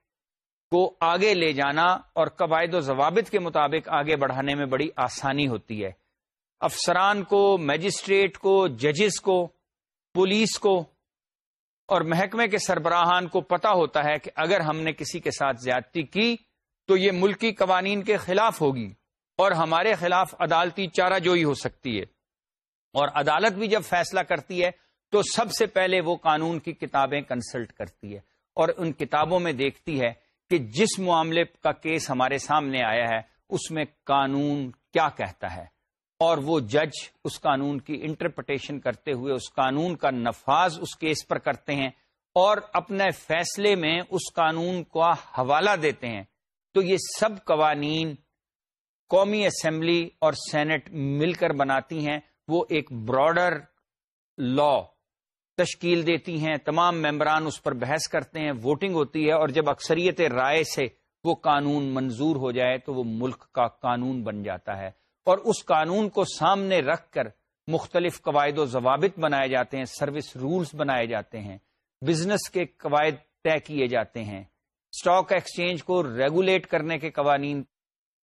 A: کو آگے لے جانا اور قواعد و ضوابط کے مطابق آگے بڑھانے میں بڑی آسانی ہوتی ہے۔ افسران کو میجسٹریٹ کو، ججز کو، پولیس کو اور محکمے کے سربراہان کو پتا ہوتا ہے کہ اگر ہم نے کسی کے ساتھ زیادتی کی تو یہ ملکی قوانین کے خلاف ہوگی اور ہمارے خلاف عدالتی چارہ جوئی ہو سکتی ہے۔ اور عدالت بھی جب فیصلہ کرتی ہے تو سب سے پہلے وہ قانون کی کتابیں کنسلٹ کرتی ہے اور ان کتابوں میں دیکھتی ہے کہ جس معاملے کا کیس ہمارے سامنے آیا ہے، اس میں قانون کیا کہتا ہے؟ اور وہ جج اس قانون کی انٹرپریٹیشن کرتے ہوئے اس قانون کا نفاذ اس کیس پر کرتے ہیں اور اپنے فیصلے میں اس قانون کا حوالہ دیتے ہیں۔ تو یہ سب قوانین قومی اسمبلی اور سینٹ مل کر بناتی ہیں۔ وہ ایک براڈر لا تشکیل دیتی ہیں، تمام ممبران اس پر بحث کرتے ہیں، ووٹنگ ہوتی ہے اور جب اکثریت رائے سے وہ قانون منظور ہو جائے تو وہ ملک کا قانون بن جاتا ہے۔ اور اس قانون کو سامنے رکھ کر مختلف قواعد و ضوابط بنائے جاتے ہیں، سروس رولز بنائے جاتے ہیں، بزنس کے قواعد طے کیے جاتے ہیں۔ اسٹاک ایکسچینج کو ریگولیٹ کرنے کے قوانین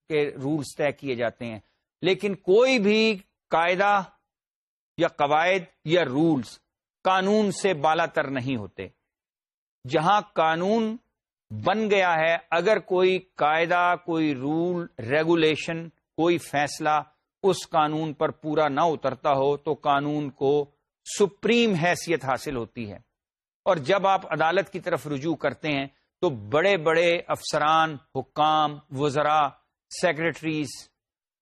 A: کے رولز طے کیے جاتے ہیں۔ لیکن کوئی بھی قاعدہ یا قواعد یا رولز قانون سے بالا تر نہیں ہوتے۔ جہاں قانون بن گیا ہے، اگر کوئی قاعدہ، کوئی رول ریگولیشن کوئی فیصلہ اس قانون پر پورا نہ اترتا ہو، تو قانون کو سپریم حیثیت حاصل ہوتی ہے۔ اور جب آپ عدالت کی طرف رجوع کرتے ہیں، تو بڑے بڑے افسران، حکام وزراء سیکرٹریز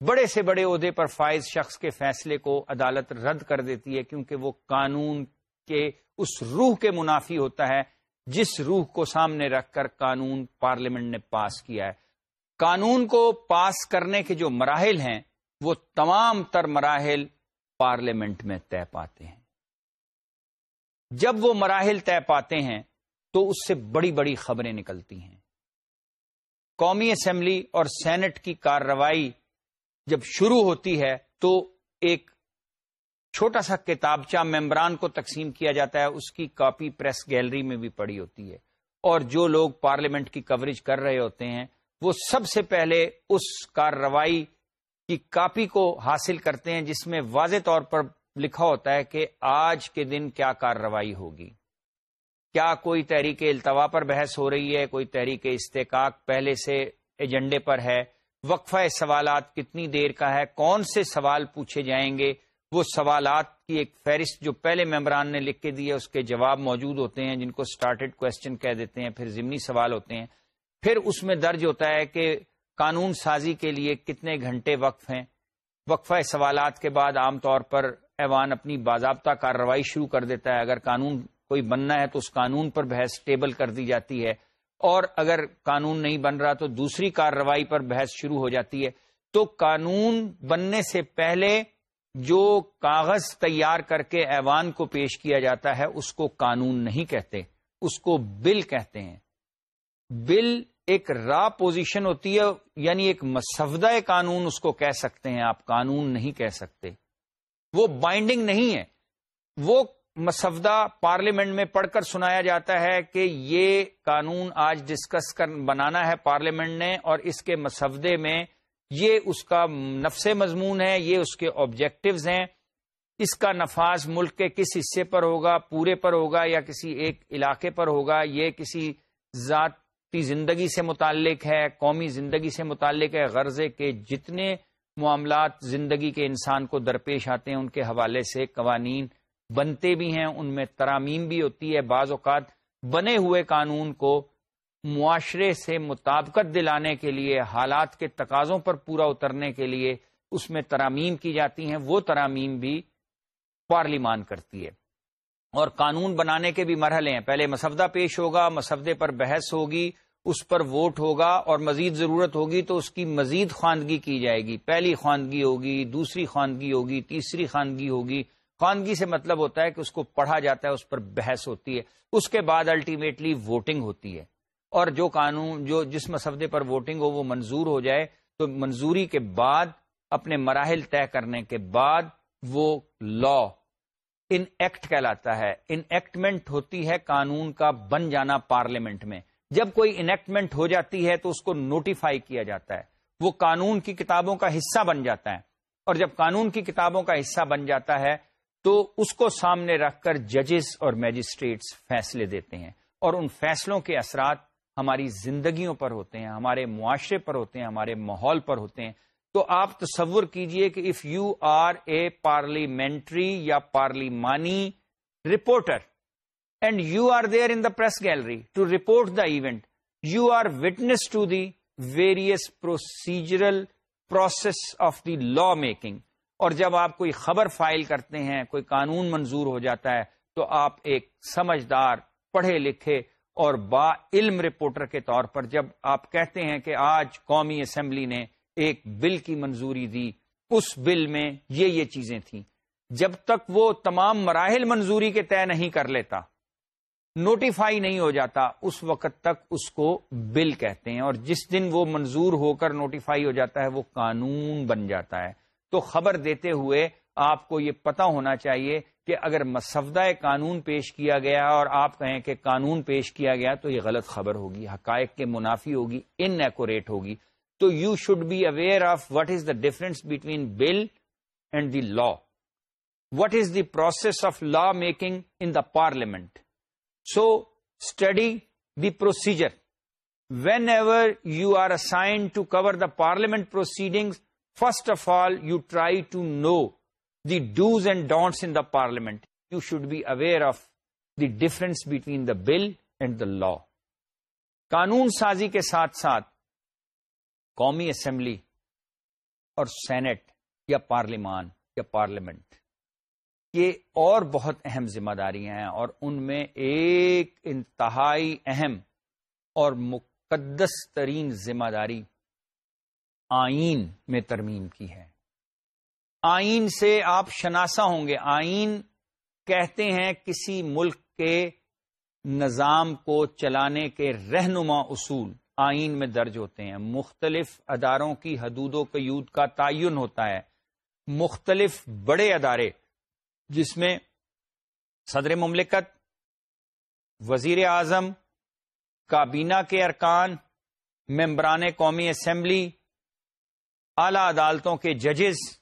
A: بڑے سے بڑے عہدے پر فائز شخص کے فیصلے کو عدالت رد کر دیتی ہے، کیونکہ وہ قانون کے اس روح کے منافی ہوتا ہے جس روح کو سامنے رکھ کر قانون پارلیمنٹ نے پاس کیا ہے۔ قانون کو پاس کرنے کے جو مراحل ہیں، وہ تمام تر مراحل پارلیمنٹ میں طے پاتے ہیں۔ جب وہ مراحل طے پاتے ہیں، تو اس سے بڑی بڑی خبریں نکلتی ہیں۔ قومی اسمبلی اور سینٹ کی کارروائی جب شروع ہوتی ہے، تو ایک چھوٹا سا کتابچہ ممبران کو تقسیم کیا جاتا ہے، اس کی کاپی پریس گیلری میں بھی پڑی ہوتی ہے۔ اور جو لوگ پارلیمنٹ کی کوریج کر رہے ہوتے ہیں، وہ سب سے پہلے اس کارروائی کی کاپی کو حاصل کرتے ہیں، جس میں واضح طور پر لکھا ہوتا ہے کہ آج کے دن کیا کارروائی ہوگی۔ کیا کوئی تحریک التوا پر بحث ہو رہی ہے؟ کوئی تحریک استحقاق پہلے سے ایجنڈے پر ہے؟ وقفہ سوالات کتنی دیر کا ہے؟ کون سے سوال پوچھے جائیں گے؟ وہ سوالات کی ایک فہرست جو پہلے ممبران نے لکھ کے دی ہے، اس کے جواب موجود ہوتے ہیں، جن کو سٹارٹڈ کوشچن کہہ دیتے ہیں، پھر ضمنی سوال ہوتے ہیں۔ پھر اس میں درج ہوتا ہے کہ قانون سازی کے لیے کتنے گھنٹے وقف ہیں۔ وقفہ سوالات کے بعد عام طور پر ایوان اپنی باضابطہ کارروائی شروع کر دیتا ہے۔ اگر قانون کوئی بننا ہے تو اس قانون پر بحث ٹیبل کر دی جاتی ہے۔ اور اگر قانون نہیں بن رہا تو دوسری کارروائی پر بحث شروع ہو جاتی ہے۔ تو قانون بننے سے پہلے جو کاغذ تیار کر کے ایوان کو پیش کیا جاتا ہے، اس کو قانون نہیں کہتے، اس کو بل کہتے ہیں۔ بل ایک را پوزیشن ہوتی ہے یعنی ایک مسودہ قانون اس کو کہہ سکتے ہیں، آپ قانون نہیں کہہ سکتے۔ وہ بائنڈنگ نہیں ہے۔ وہ مسودہ پارلیمنٹ میں پڑھ کر سنایا جاتا ہے کہ یہ قانون آج ڈسکس کر، بنانا ہے پارلیمنٹ نے اور اس کے مسودے میں یہ اس کا نفس مضمون ہے، یہ اس کے آبجیکٹوز ہیں۔ اس کا نفاذ ملک کے کس حصے پر ہوگا، پورے پر ہوگا یا کسی ایک علاقے پر ہوگا، یہ کسی ذاتی زندگی سے متعلق ہے، قومی زندگی سے متعلق ہے، غرضے کے جتنے معاملات زندگی کے انسان کو درپیش آتے ہیں، ان کے حوالے سے قوانین بنتے بھی ہیں، ان میں ترامیم بھی ہوتی ہے۔ بعض اوقات بنے ہوئے قانون کو معاشرے سے مطابقت دلانے کے لیے، حالات کے تقاضوں پر پورا اترنے کے لیے اس میں ترامیم کی جاتی ہیں۔ وہ ترامیم بھی پارلیمان کرتی ہے۔ اور قانون بنانے کے بھی مرحلے ہیں۔ پہلے مسودہ پیش ہوگا مسودے پر بحث ہوگی، اس پر ووٹ ہوگا اور مزید ضرورت ہوگی تو اس کی مزید خواندگی کی جائے گی۔ پہلی خواندگی ہوگی، دوسری خواندگی ہوگی، تیسری خواندگی ہوگی۔ خواندگی سے مطلب ہوتا ہے کہ اس کو پڑھا جاتا ہے، اس پر بحث ہوتی ہے۔ اس کے بعد الٹیمیٹلی ووٹنگ ہوتی ہے۔ اور جو قانون، جو جس مسودے پر ووٹنگ ہو، وہ منظور ہو جائے، تو منظوری کے بعد، اپنے مراحل طے کرنے کے بعد وہ لا ان ایکٹ کہلاتا ہے۔ ان ایکٹمنٹ ہوتی ہے قانون کا بن جانا پارلیمنٹ میں۔ جب کوئی انیکٹمنٹ ہو جاتی ہے تو اس کو نوٹیفائی کیا جاتا ہے۔ وہ قانون کی کتابوں کا حصہ بن جاتا ہے۔ اور جب قانون کی کتابوں کا حصہ بن جاتا ہے، تو اس کو سامنے رکھ کر ججز اور میجسٹریٹس فیصلے دیتے ہیں۔ اور ان فیصلوں کے اثرات ہماری زندگیوں پر ہوتے ہیں، ہمارے معاشرے پر ہوتے ہیں، ہمارے ماحول پر ہوتے ہیں۔ تو آپ تصور کیجیے کہ if you are a parliamentary یا پارلیمانی reporter and you are there in the press gallery to report the event you are witness to the various procedural process of the law making اور جب آپ کوئی خبر فائل کرتے ہیں، کوئی قانون منظور ہو جاتا ہے، تو آپ ایک سمجھدار، پڑھے لکھے اور با علم رپورٹر کے طور پر جب آپ کہتے ہیں کہ آج قومی اسمبلی نے ایک بل کی منظوری دی، اس بل میں یہ یہ چیزیں تھیں۔ جب تک وہ تمام مراحل منظوری کے طے نہیں کر لیتا نوٹیفائی نہیں ہو جاتا، اس وقت تک اس کو بل کہتے ہیں۔ اور جس دن وہ منظور ہو کر نوٹیفائی ہو جاتا ہے، وہ قانون بن جاتا ہے۔ تو خبر دیتے ہوئے آپ کو یہ پتا ہونا چاہیے کہ اگر مسودہ قانون پیش کیا گیا اور آپ کہیں کہ قانون پیش کیا گیا تو یہ غلط خبر ہوگی حقائق کے منافی ہوگی ان ایکوریٹ ہوگی۔ تو you should be aware of what is the difference between bill and the law what is the process of law making in the parliament so study the procedure whenever you are assign to cover the parliament proceedings First of all, you try to know the do's and don'ts in the parliament. You should be aware of the difference between the bill and the law. قانون سازی کے ساتھ ساتھ قومی اسمبلی اور سینٹ یا پارلیمان یا پارلیمنٹ، یہ اور بہت اہم ذمہ داریاں ہیں اور ان میں ایک انتہائی اہم اور مقدس ترین ذمہ داری آئین میں ترمیم کی ہے آئین سے آپ شناسا ہوں گے۔ آئین کہتے ہیں کسی ملک کے نظام کو چلانے کے رہنما اصول۔ آئین میں درج ہوتے ہیں۔ مختلف اداروں کی حدود و قیود کا تعین ہوتا ہے۔ مختلف بڑے ادارے، جس میں صدر مملکت، وزیر اعظم، کابینہ کے ارکان، ممبران قومی اسمبلی، اعلی عدالتوں کے ججز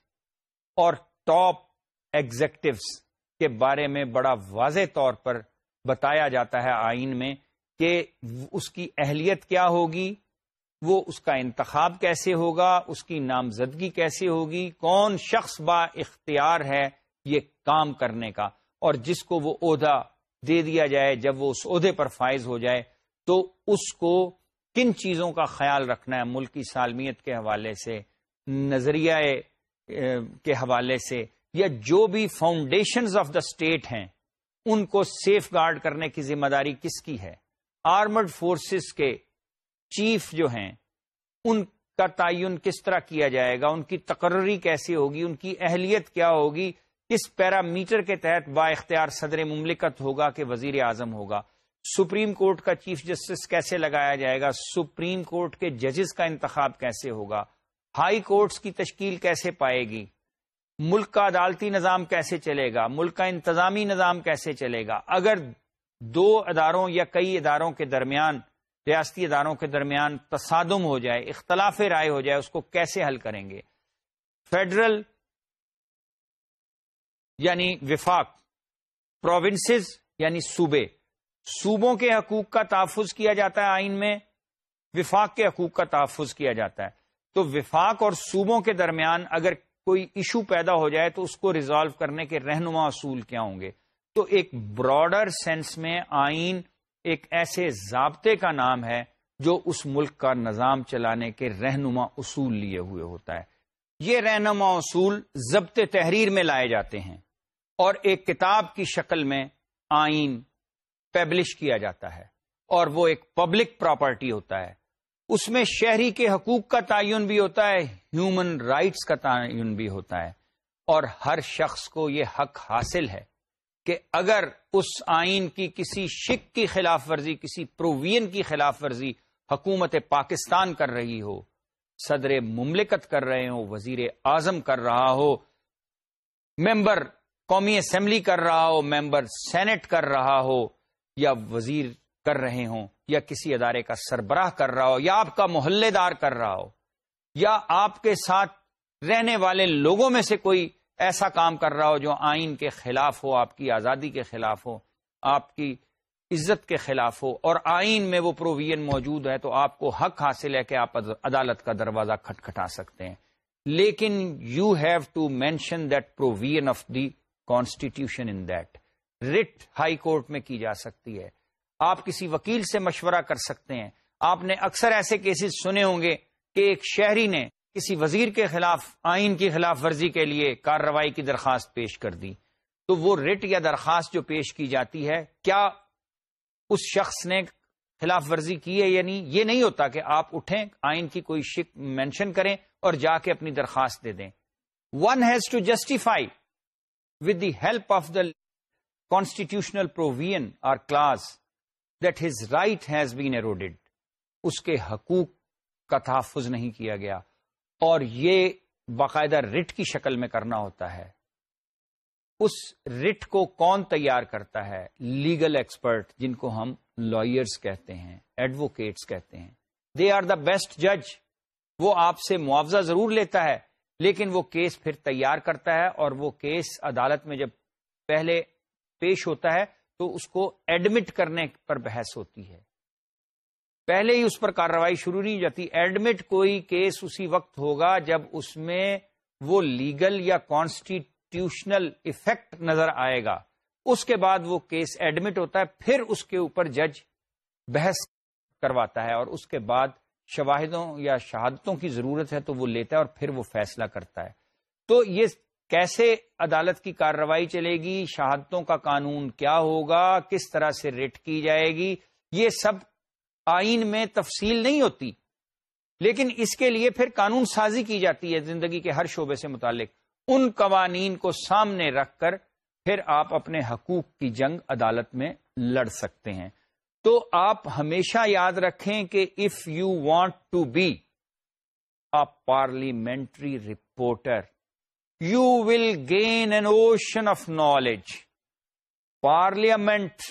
A: اور ٹاپ ایگزیکٹوس کے بارے میں بڑا واضح طور پر بتایا جاتا ہے آئین میں کہ اس کی اہلیت کیا ہوگی، وہ اس کا انتخاب کیسے ہوگا، اس کی نامزدگی کیسے ہوگی، کون شخص با اختیار ہے یہ کام کرنے کا، اور جس کو وہ عہدہ دے دیا جائے، جب وہ اس عہدے پر فائز ہو جائے، تو اس کو کن چیزوں کا خیال رکھنا ہے ملکی سالمیت کے حوالے سے؟ نظریہ کے حوالے سے، یا جو بھی فاؤنڈیشنز آف دا اسٹیٹ ہیں، ان کو سیف گارڈ کرنے کی ذمہ داری کس کی ہے؟ آرمڈ فورسز کے چیف جو ہیں، ان کا تعین کس طرح کیا جائے گا؟ ان کی تقرری کیسی ہوگی؟ ان کی اہلیت کیا ہوگی؟ کس پیرامیٹر کے تحت با اختیار صدر مملکت ہوگا کہ وزیر اعظم ہوگا؟ سپریم کورٹ کا چیف جسٹس کیسے لگایا جائے گا؟ سپریم کورٹ کے ججز کا انتخاب کیسے ہوگا؟ ہائی کورٹس کی تشکیل کیسے پائے گی؟ ملک کا عدالتی نظام کیسے چلے گا؟ ملک کا انتظامی نظام کیسے چلے گا؟ اگر دو اداروں یا کئی اداروں کے درمیان، ریاستی اداروں کے درمیان تصادم ہو جائے، اختلاف رائے ہو جائے، اس کو کیسے حل کریں گے؟ فیڈرل یعنی وفاق، پروونسز یعنی صوبے، صوبوں کے حقوق کا تحفظ کیا جاتا ہے آئین میں، وفاق کے حقوق کا تحفظ کیا جاتا ہے۔ تو وفاق اور صوبوں کے درمیان اگر کوئی ایشو پیدا ہو جائے تو اس کو ریزالو کرنے کے رہنما اصول کیا ہوں گے؟ تو ایک براڈر سینس میں آئین ایک ایسے ضابطے کا نام ہے جو اس ملک کا نظام چلانے کے رہنما اصول لیے ہوئے ہوتا ہے۔ یہ رہنما اصول ضبط تحریر میں لائے جاتے ہیں اور ایک کتاب کی شکل میں آئین پیبلش کیا جاتا ہے اور وہ ایک پبلک پراپرٹی ہوتا ہے۔ اس میں شہری کے حقوق کا تعین بھی ہوتا ہے ہیومن رائٹس کا تعین بھی ہوتا ہے۔ اور ہر شخص کو یہ حق حاصل ہے کہ اگر اس آئین کی کسی شک کی خلاف ورزی، کسی پرووین کی خلاف ورزی حکومت پاکستان کر رہی ہو، صدر مملکت کر رہے ہو وزیر اعظم کر رہا ہو، ممبر قومی اسمبلی کر رہا ہو، ممبر سینٹ کر رہا ہو، یا وزیر کر رہے ہوں یا کسی ادارے کا سربراہ کر رہا ہو یا آپ کا محلے دار کر رہا ہو یا آپ کے ساتھ رہنے والے لوگوں میں سے کوئی ایسا کام کر رہا ہو جو آئین کے خلاف ہو، آپ کی آزادی کے خلاف ہو، آپ کی عزت کے خلاف ہو اور آئین میں وہ پروویژن موجود ہے تو آپ کو حق حاصل ہے کہ آپ عدالت کا دروازہ کھٹکھٹا سکتے ہیں۔ لیکن you have to mention that provision of the constitution in that writ high court میں کی جا سکتی ہے۔ آپ کسی وکیل سے مشورہ کر سکتے ہیں۔ آپ نے اکثر ایسے کیسز سنے ہوں گے کہ ایک شہری نے کسی وزیر کے خلاف، آئین کی خلاف ورزی کے لیے کارروائی کی درخواست پیش کر دی۔ تو وہ رٹ یا درخواست جو پیش کی جاتی ہے، کیا اس شخص نے خلاف ورزی کی ہے یا نہیں؟ یہ نہیں ہوتا کہ آپ اٹھیں، آئین کی کوئی شک مینشن کریں اور جا کے اپنی درخواست دے دیں۔ One has to justify with the help of the constitutional provision or clause that his right has been eroded اس کے حقوق کا تحفظ نہیں کیا گیا۔ اور یہ باقاعدہ رٹ کی شکل میں کرنا ہوتا ہے۔ اس رٹ کو کون تیار کرتا ہے؟ لیگل ایکسپرٹ جن کو ہم لائرس کہتے ہیں ایڈوکیٹس کہتے ہیں۔ دے آر دا بیسٹ جج وہ آپ سے معاوضہ ضرور لیتا ہے، لیکن وہ کیس پھر تیار کرتا ہے اور وہ کیس عدالت میں جب پہلے پیش ہوتا ہے تو اس کو ایڈمٹ کرنے پر بحث ہوتی ہے۔ پہلے ہی اس پر کارروائی شروع نہیں جاتی۔ ایڈمٹ کوئی کیس اسی وقت ہوگا جب اس میں وہ لیگل یا کانسٹیٹیوشنل افیکٹ نظر آئے گا۔ اس کے بعد وہ کیس ایڈمٹ ہوتا ہے، پھر اس کے اوپر جج بحث کرواتا ہے اور اس کے بعد شواہدوں یا شہادتوں کی ضرورت ہے تو وہ لیتا ہے اور پھر وہ فیصلہ کرتا ہے۔ تو یہ کیسے عدالت کی کارروائی چلے گی؟ شہادتوں کا قانون کیا ہوگا؟ کس طرح سے ریٹ کی جائے گی؟ یہ سب آئین میں تفصیل نہیں ہوتی۔ لیکن اس کے لیے پھر قانون سازی کی جاتی ہے زندگی کے ہر شعبے سے متعلق۔ ان قوانین کو سامنے رکھ کر پھر آپ اپنے حقوق کی جنگ عدالت میں لڑ سکتے ہیں۔ تو آپ ہمیشہ یاد رکھیں کہ if you want to be a parliamentary reporter you will gain an ocean of knowledge parliament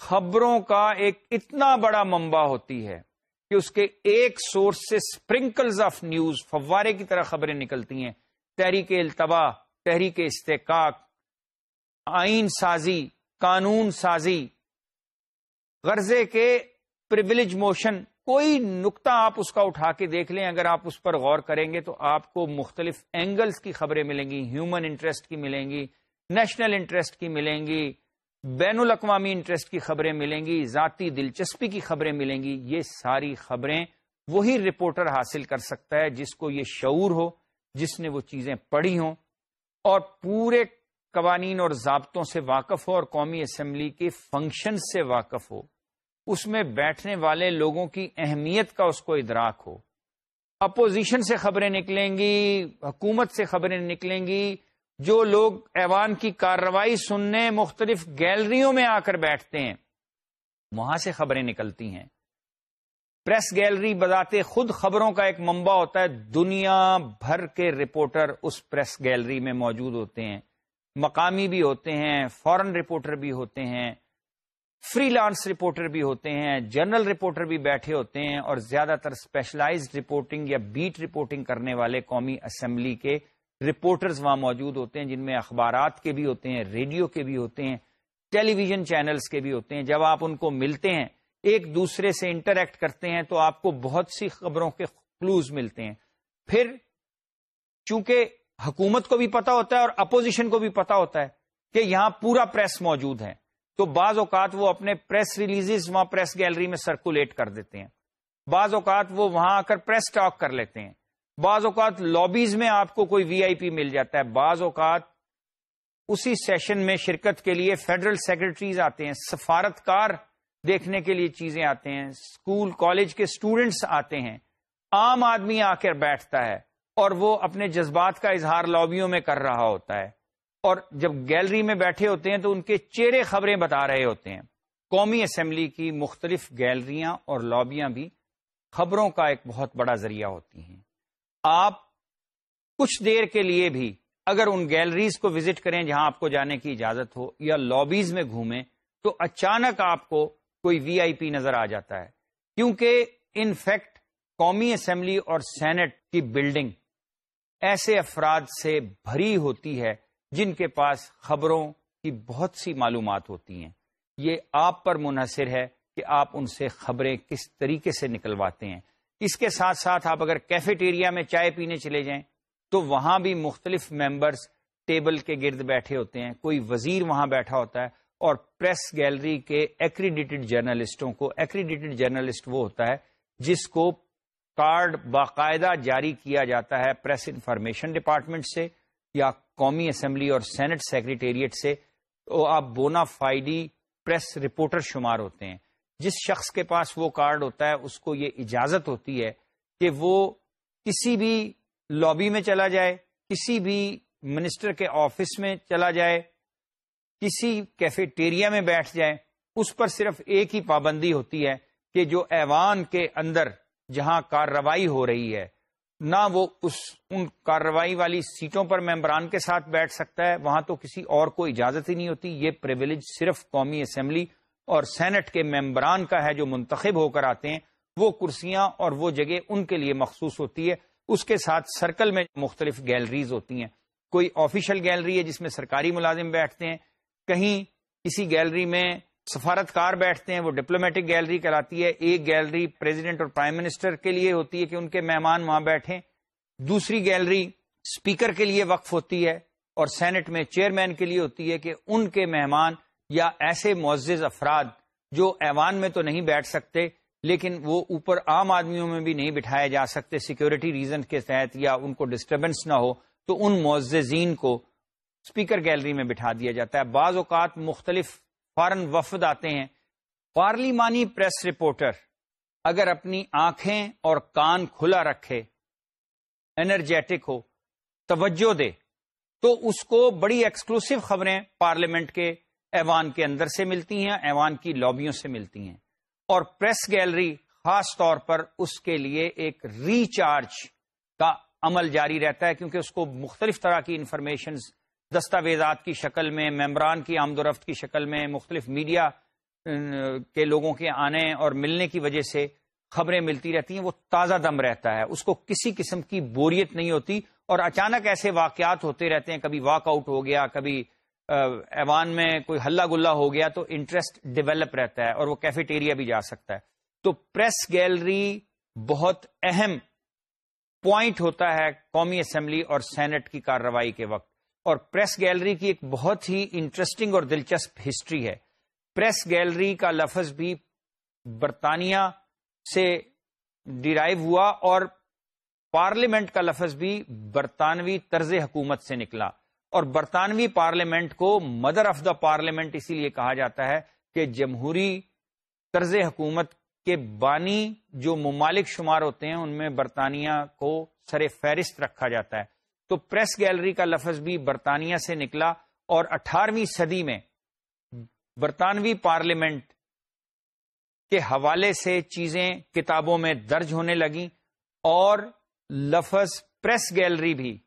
A: خبروں کا ایک اتنا بڑا منبع ہوتی ہے کہ اس کے ایک سورس سے اسپرنکلز آف نیوز فوارے کی طرح خبریں نکلتی ہیں تحریک التبا تحریک استحقاق آئین سازی قانون سازی غرضے کے پرولیج موشن کوئی نقطہ آپ اس کا اٹھا کے دیکھ لیں، اگر آپ اس پر غور کریں گے تو آپ کو مختلف اینگلز کی خبریں ملیں گی ہیومن انٹرسٹ کی ملیں گی نیشنل انٹرسٹ کی ملیں گی، بین الاقوامی انٹرسٹ کی خبریں ملیں گی، ذاتی دلچسپی کی خبریں ملیں گی۔ یہ ساری خبریں وہی رپورٹر حاصل کر سکتا ہے جس کو یہ شعور ہو، جس نے وہ چیزیں پڑھی ہوں۔ اور پورے قوانین اور ضابطوں سے واقف ہو اور قومی اسمبلی کے فنکشن سے واقف ہو۔ اس میں بیٹھنے والے لوگوں کی اہمیت کا اس کو ادراک ہو۔ اپوزیشن سے خبریں نکلیں گی، حکومت سے خبریں نکلیں گی، جو لوگ ایوان کی کارروائی سننے مختلف گیلریوں میں آ کر بیٹھتے ہیں، وہاں سے خبریں نکلتی ہیں۔ پریس گیلری بذات خود خبروں کا ایک منبع ہوتا ہے۔ دنیا بھر کے رپورٹر اس پریس گیلری میں موجود ہوتے ہیں۔ مقامی بھی ہوتے ہیں فورن رپورٹر بھی ہوتے ہیں۔ فری لانس رپورٹر بھی ہوتے ہیں، جنرل رپورٹر بھی بیٹھے ہوتے ہیں اور زیادہ تر اسپیشلائزڈ رپورٹنگ یا بیٹ رپورٹنگ کرنے والے قومی اسمبلی کے رپورٹرز وہاں موجود ہوتے ہیں، جن میں اخبارات کے بھی ہوتے ہیں، ریڈیو کے بھی ہوتے ہیں، ٹیلی ویژن چینلز کے بھی ہوتے ہیں۔ جب آپ ان کو ملتے ہیں، ایک دوسرے سے انٹریکٹ کرتے ہیں تو آپ کو بہت سی خبروں کے کلوز ملتے ہیں۔ پھر چونکہ حکومت کو بھی پتا ہوتا ہے اور اپوزیشن کو بھی پتا ہوتا ہے کہ یہاں پورا پریس موجود ہے۔ تو بعض اوقات وہ اپنے پریس ریلیز وہاں پریس گیلری میں سرکولیٹ کر دیتے ہیں۔ بعض اوقات وہ وہاں آ کر پریس ٹاک کر لیتے ہیں۔ بعض اوقات لابیز میں آپ کو کوئی وی آئی پی مل جاتا ہے۔ بعض اوقات اسی سیشن میں شرکت کے لیے فیڈرل سیکرٹریز آتے ہیں۔ سفارت کار دیکھنے کے لیے چیزیں آتے ہیں۔ اسکول کالج کے اسٹوڈینٹس آتے ہیں۔ عام آدمی آ کر بیٹھتا ہے اور وہ اپنے جذبات کا اظہار لابیوں میں کر رہا ہوتا ہے۔ اور جب گیلری میں بیٹھے ہوتے ہیں تو ان کے چہرے خبریں بتا رہے ہوتے ہیں۔ قومی اسمبلی کی مختلف گیلریاں اور لابیاں بھی خبروں کا ایک بہت بڑا ذریعہ ہوتی ہیں۔ آپ کچھ دیر کے لیے بھی اگر ان گیلریز کو وزٹ کریں جہاں آپ کو جانے کی اجازت ہو یا لابیز میں گھومیں تو اچانک آپ کو کوئی وی آئی پی نظر آ جاتا ہے۔ کیونکہ ان فیکٹ قومی اسمبلی اور سینٹ کی بلڈنگ ایسے افراد سے بھری ہوتی ہے جن کے پاس خبروں کی بہت سی معلومات ہوتی ہیں۔ یہ آپ پر منحصر ہے کہ آپ ان سے خبریں کس طریقے سے نکلواتے ہیں۔ اس کے ساتھ ساتھ آپ اگر کیفیٹیریا میں چائے پینے چلے جائیں تو وہاں بھی مختلف ممبرس ٹیبل کے گرد بیٹھے ہوتے ہیں۔ کوئی وزیر وہاں بیٹھا ہوتا ہے اور پریس گیلری کے ایکریڈیٹڈ جرنلسٹوں کو ایکریڈیٹڈ جرنلسٹ وہ ہوتا ہے جس کو کارڈ باقاعدہ جاری کیا جاتا ہے پریس انفارمیشن ڈپارٹمنٹ سے۔ یا قومی اسمبلی اور سینٹ سیکریٹریٹ سے تو آپ بونا فائڈی پریس رپورٹر شمار ہوتے ہیں۔ جس شخص کے پاس وہ کارڈ ہوتا ہے، اس کو یہ اجازت ہوتی ہے کہ وہ کسی بھی لابی میں چلا جائے، کسی بھی منسٹر کے آفس میں چلا جائے، کسی کیفیٹیریا میں بیٹھ جائے۔ اس پر صرف ایک ہی پابندی ہوتی ہے کہ جو ایوان کے اندر جہاں کارروائی ہو رہی ہے نہ وہ اس ان کارروائی والی سیٹوں پر ممبران کے ساتھ بیٹھ سکتا ہے، وہاں تو کسی اور کو اجازت ہی نہیں ہوتی۔ یہ پریویلیج صرف قومی اسمبلی اور سینٹ کے ممبران کا ہے جو منتخب ہو کر آتے ہیں۔ وہ کرسیاں اور وہ جگہ ان کے لیے مخصوص ہوتی ہے۔ اس کے ساتھ سرکل میں مختلف گیلریز ہوتی ہیں۔ کوئی آفیشل گیلری ہے جس میں سرکاری ملازم بیٹھتے ہیں۔ کہیں کسی گیلری میں سفارت کار بیٹھتے ہیں، وہ ڈپلومیٹک گیلری کراتی ہے۔ ایک گیلری پریزیڈنٹ اور پرائم منسٹر کے لیے ہوتی ہے کہ ان کے مہمان وہاں بیٹھیں۔ دوسری گیلری اسپیکر کے لیے وقف ہوتی ہے اور سینٹ میں چیئرمین کے لیے ہوتی ہے کہ ان کے مہمان یا ایسے معزز افراد جو ایوان میں تو نہیں بیٹھ سکتے، لیکن وہ اوپر عام آدمیوں میں بھی نہیں بٹھائے جا سکتے۔ سیکورٹی ریزن کے تحت یا ان کو ڈسٹربنس نہ ہو تو ان معززین کو اسپیکر گیلری میں بٹھا دیا جاتا ہے۔ بعض اوقات مختلف فارن وفد آتے ہیں۔ پارلیمانی پریس رپورٹر، اگر اپنی آنکھیں اور کان کھلا رکھے، انرجیٹک ہو، توجہ دے، تو اس کو بڑی ایکسکلوسو خبریں پارلیمنٹ کے ایوان کے اندر سے ملتی ہیں، ایوان کی لابیوں سے ملتی ہیں۔ اور پریس گیلری خاص طور پر اس کے لیے ایک ریچارج کا عمل جاری رہتا ہے، کیونکہ اس کو مختلف طرح کی انفارمیشن دستاویزات کی شکل میں، ممبران کی آمد و رفت کی شکل میں، مختلف میڈیا کے لوگوں کے آنے اور ملنے کی وجہ سے خبریں ملتی رہتی ہیں، وہ تازہ دم رہتا ہے۔ اس کو کسی قسم کی بوریت نہیں ہوتی اور اچانک ایسے واقعات ہوتے رہتے ہیں، کبھی واک آؤٹ ہو گیا، کبھی ایوان میں کوئی ہلہ گلا ہو گیا تو انٹرسٹ ڈیولپ رہتا ہے اور وہ کیفیٹیریا بھی جا سکتا ہے۔ تو پریس گیلری بہت اہم پوائنٹ ہوتا ہے قومی اسمبلی اور سینٹ کی کارروائی کے وقت۔ اور پریس گیلری کی ایک بہت ہی انٹرسٹنگ اور دلچسپ ہسٹری ہے۔ پریس گیلری کا لفظ بھی برطانیہ سے ڈیرائیو ہوا اور پارلیمنٹ کا لفظ بھی برطانوی طرز حکومت سے نکلا۔ اور برطانوی پارلیمنٹ کو مدر آف دا پارلیمنٹ اسی لیے کہا جاتا ہے کہ جمہوری طرز حکومت کے بانی جو ممالک شمار ہوتے ہیں، ان میں برطانیہ کو سر فہرست رکھا جاتا ہے۔ تو پریس گیلری کا لفظ بھی برطانیہ سے نکلا اور اٹھارہویں صدی میں برطانوی پارلیمنٹ کے حوالے سے چیزیں کتابوں میں درج ہونے لگیں اور لفظ پریس گیلری بھی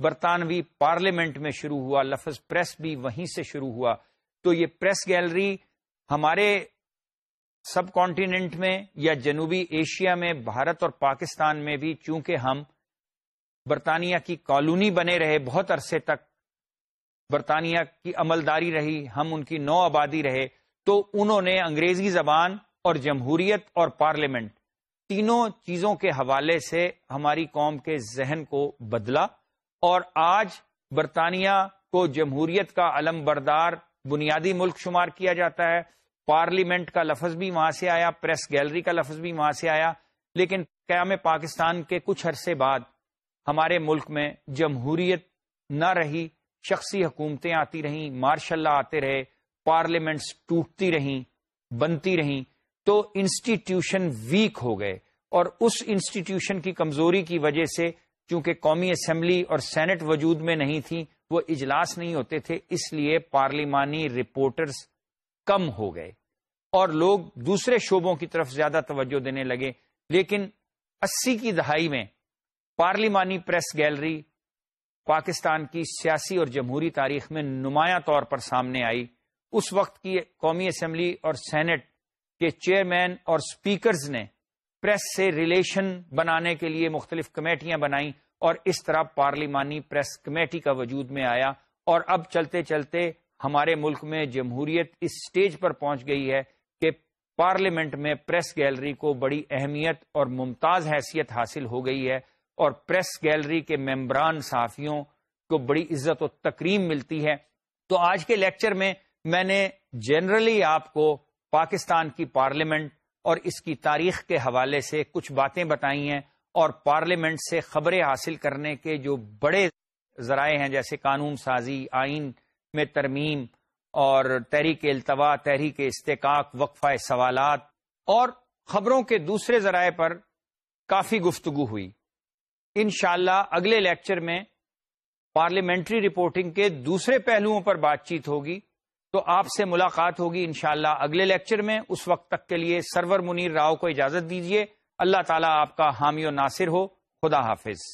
A: برطانوی پارلیمنٹ میں شروع ہوا، لفظ پریس بھی وہیں سے شروع ہوا۔ تو یہ پریس گیلری ہمارے سب کانٹیننٹ میں یا جنوبی ایشیا میں، بھارت اور پاکستان میں بھی، چونکہ ہم برطانیہ کی کالونی بنے رہے، بہت عرصے تک برطانیہ کی عملداری رہی، ہم ان کی نو آبادی رہے۔ تو انہوں نے انگریزی زبان اور جمہوریت اور پارلیمنٹ تینوں چیزوں کے حوالے سے ہماری قوم کے ذہن کو بدلا۔ اور آج برطانیہ کو جمہوریت کا علم بردار بنیادی ملک شمار کیا جاتا ہے۔ پارلیمنٹ کا لفظ بھی وہاں سے آیا، پریس گیلری کا لفظ بھی وہاں سے آیا، لیکن قیام پاکستان کے کچھ عرصے بعد ہمارے ملک میں جمہوریت نہ رہی، شخصی حکومتیں آتی رہیں مارشاء اللہ آتے رہے، پارلیمنٹس ٹوٹتی رہیں، بنتی رہیں، تو انسٹیٹیوشن ویک ہو گئے۔ اور اس انسٹیٹیوشن کی کمزوری کی وجہ سے چونکہ قومی اسمبلی اور سینٹ وجود میں نہیں تھی وہ اجلاس نہیں ہوتے تھے، اس لیے پارلیمانی رپورٹرز کم ہو گئے۔ اور لوگ دوسرے شعبوں کی طرف زیادہ توجہ دینے لگے، لیکن اسی کی دہائی میں پارلیمانی پریس گیلری پاکستان کی سیاسی اور جمہوری تاریخ میں نمایاں طور پر سامنے آئی۔ اس وقت کی قومی اسمبلی اور سینٹ کے چیئرمین اور سپیکرز نے پریس سے ریلیشن بنانے کے لیے مختلف کمیٹیاں بنائیں اور اس طرح پارلیمانی پریس کمیٹی کا وجود میں آیا اور اب چلتے چلتے ہمارے ملک میں جمہوریت اس سٹیج پر پہنچ گئی ہے کہ پارلیمنٹ میں پریس گیلری کو بڑی اہمیت اور ممتاز حیثیت حاصل ہو گئی ہے۔ اور پریس گیلری کے ممبران صحافیوں کو بڑی عزت و تکریم ملتی ہے۔ تو آج کے لیکچر میں میں نے جنرلی آپ کو پاکستان کی پارلیمنٹ اور اس کی تاریخ کے حوالے سے کچھ باتیں بتائی ہیں اور پارلیمنٹ سے خبریں حاصل کرنے کے جو بڑے ذرائع ہیں، جیسے قانون سازی، آئین میں ترمیم اور تحریک التوا، تحریک استحقاق، وقفہ سوالات اور خبروں کے دوسرے ذرائع پر کافی گفتگو ہوئی۔ انشاءاللہ اگلے لیکچر میں پارلیمنٹری رپورٹنگ کے دوسرے پہلوؤں پر بات چیت ہوگی تو آپ سے ملاقات ہوگی انشاءاللہ اگلے لیکچر میں اس وقت تک کے لیے سرور منیر راؤ کو اجازت دیجیے اللہ تعالیٰ آپ کا حامی و ناصر ہو خدا حافظ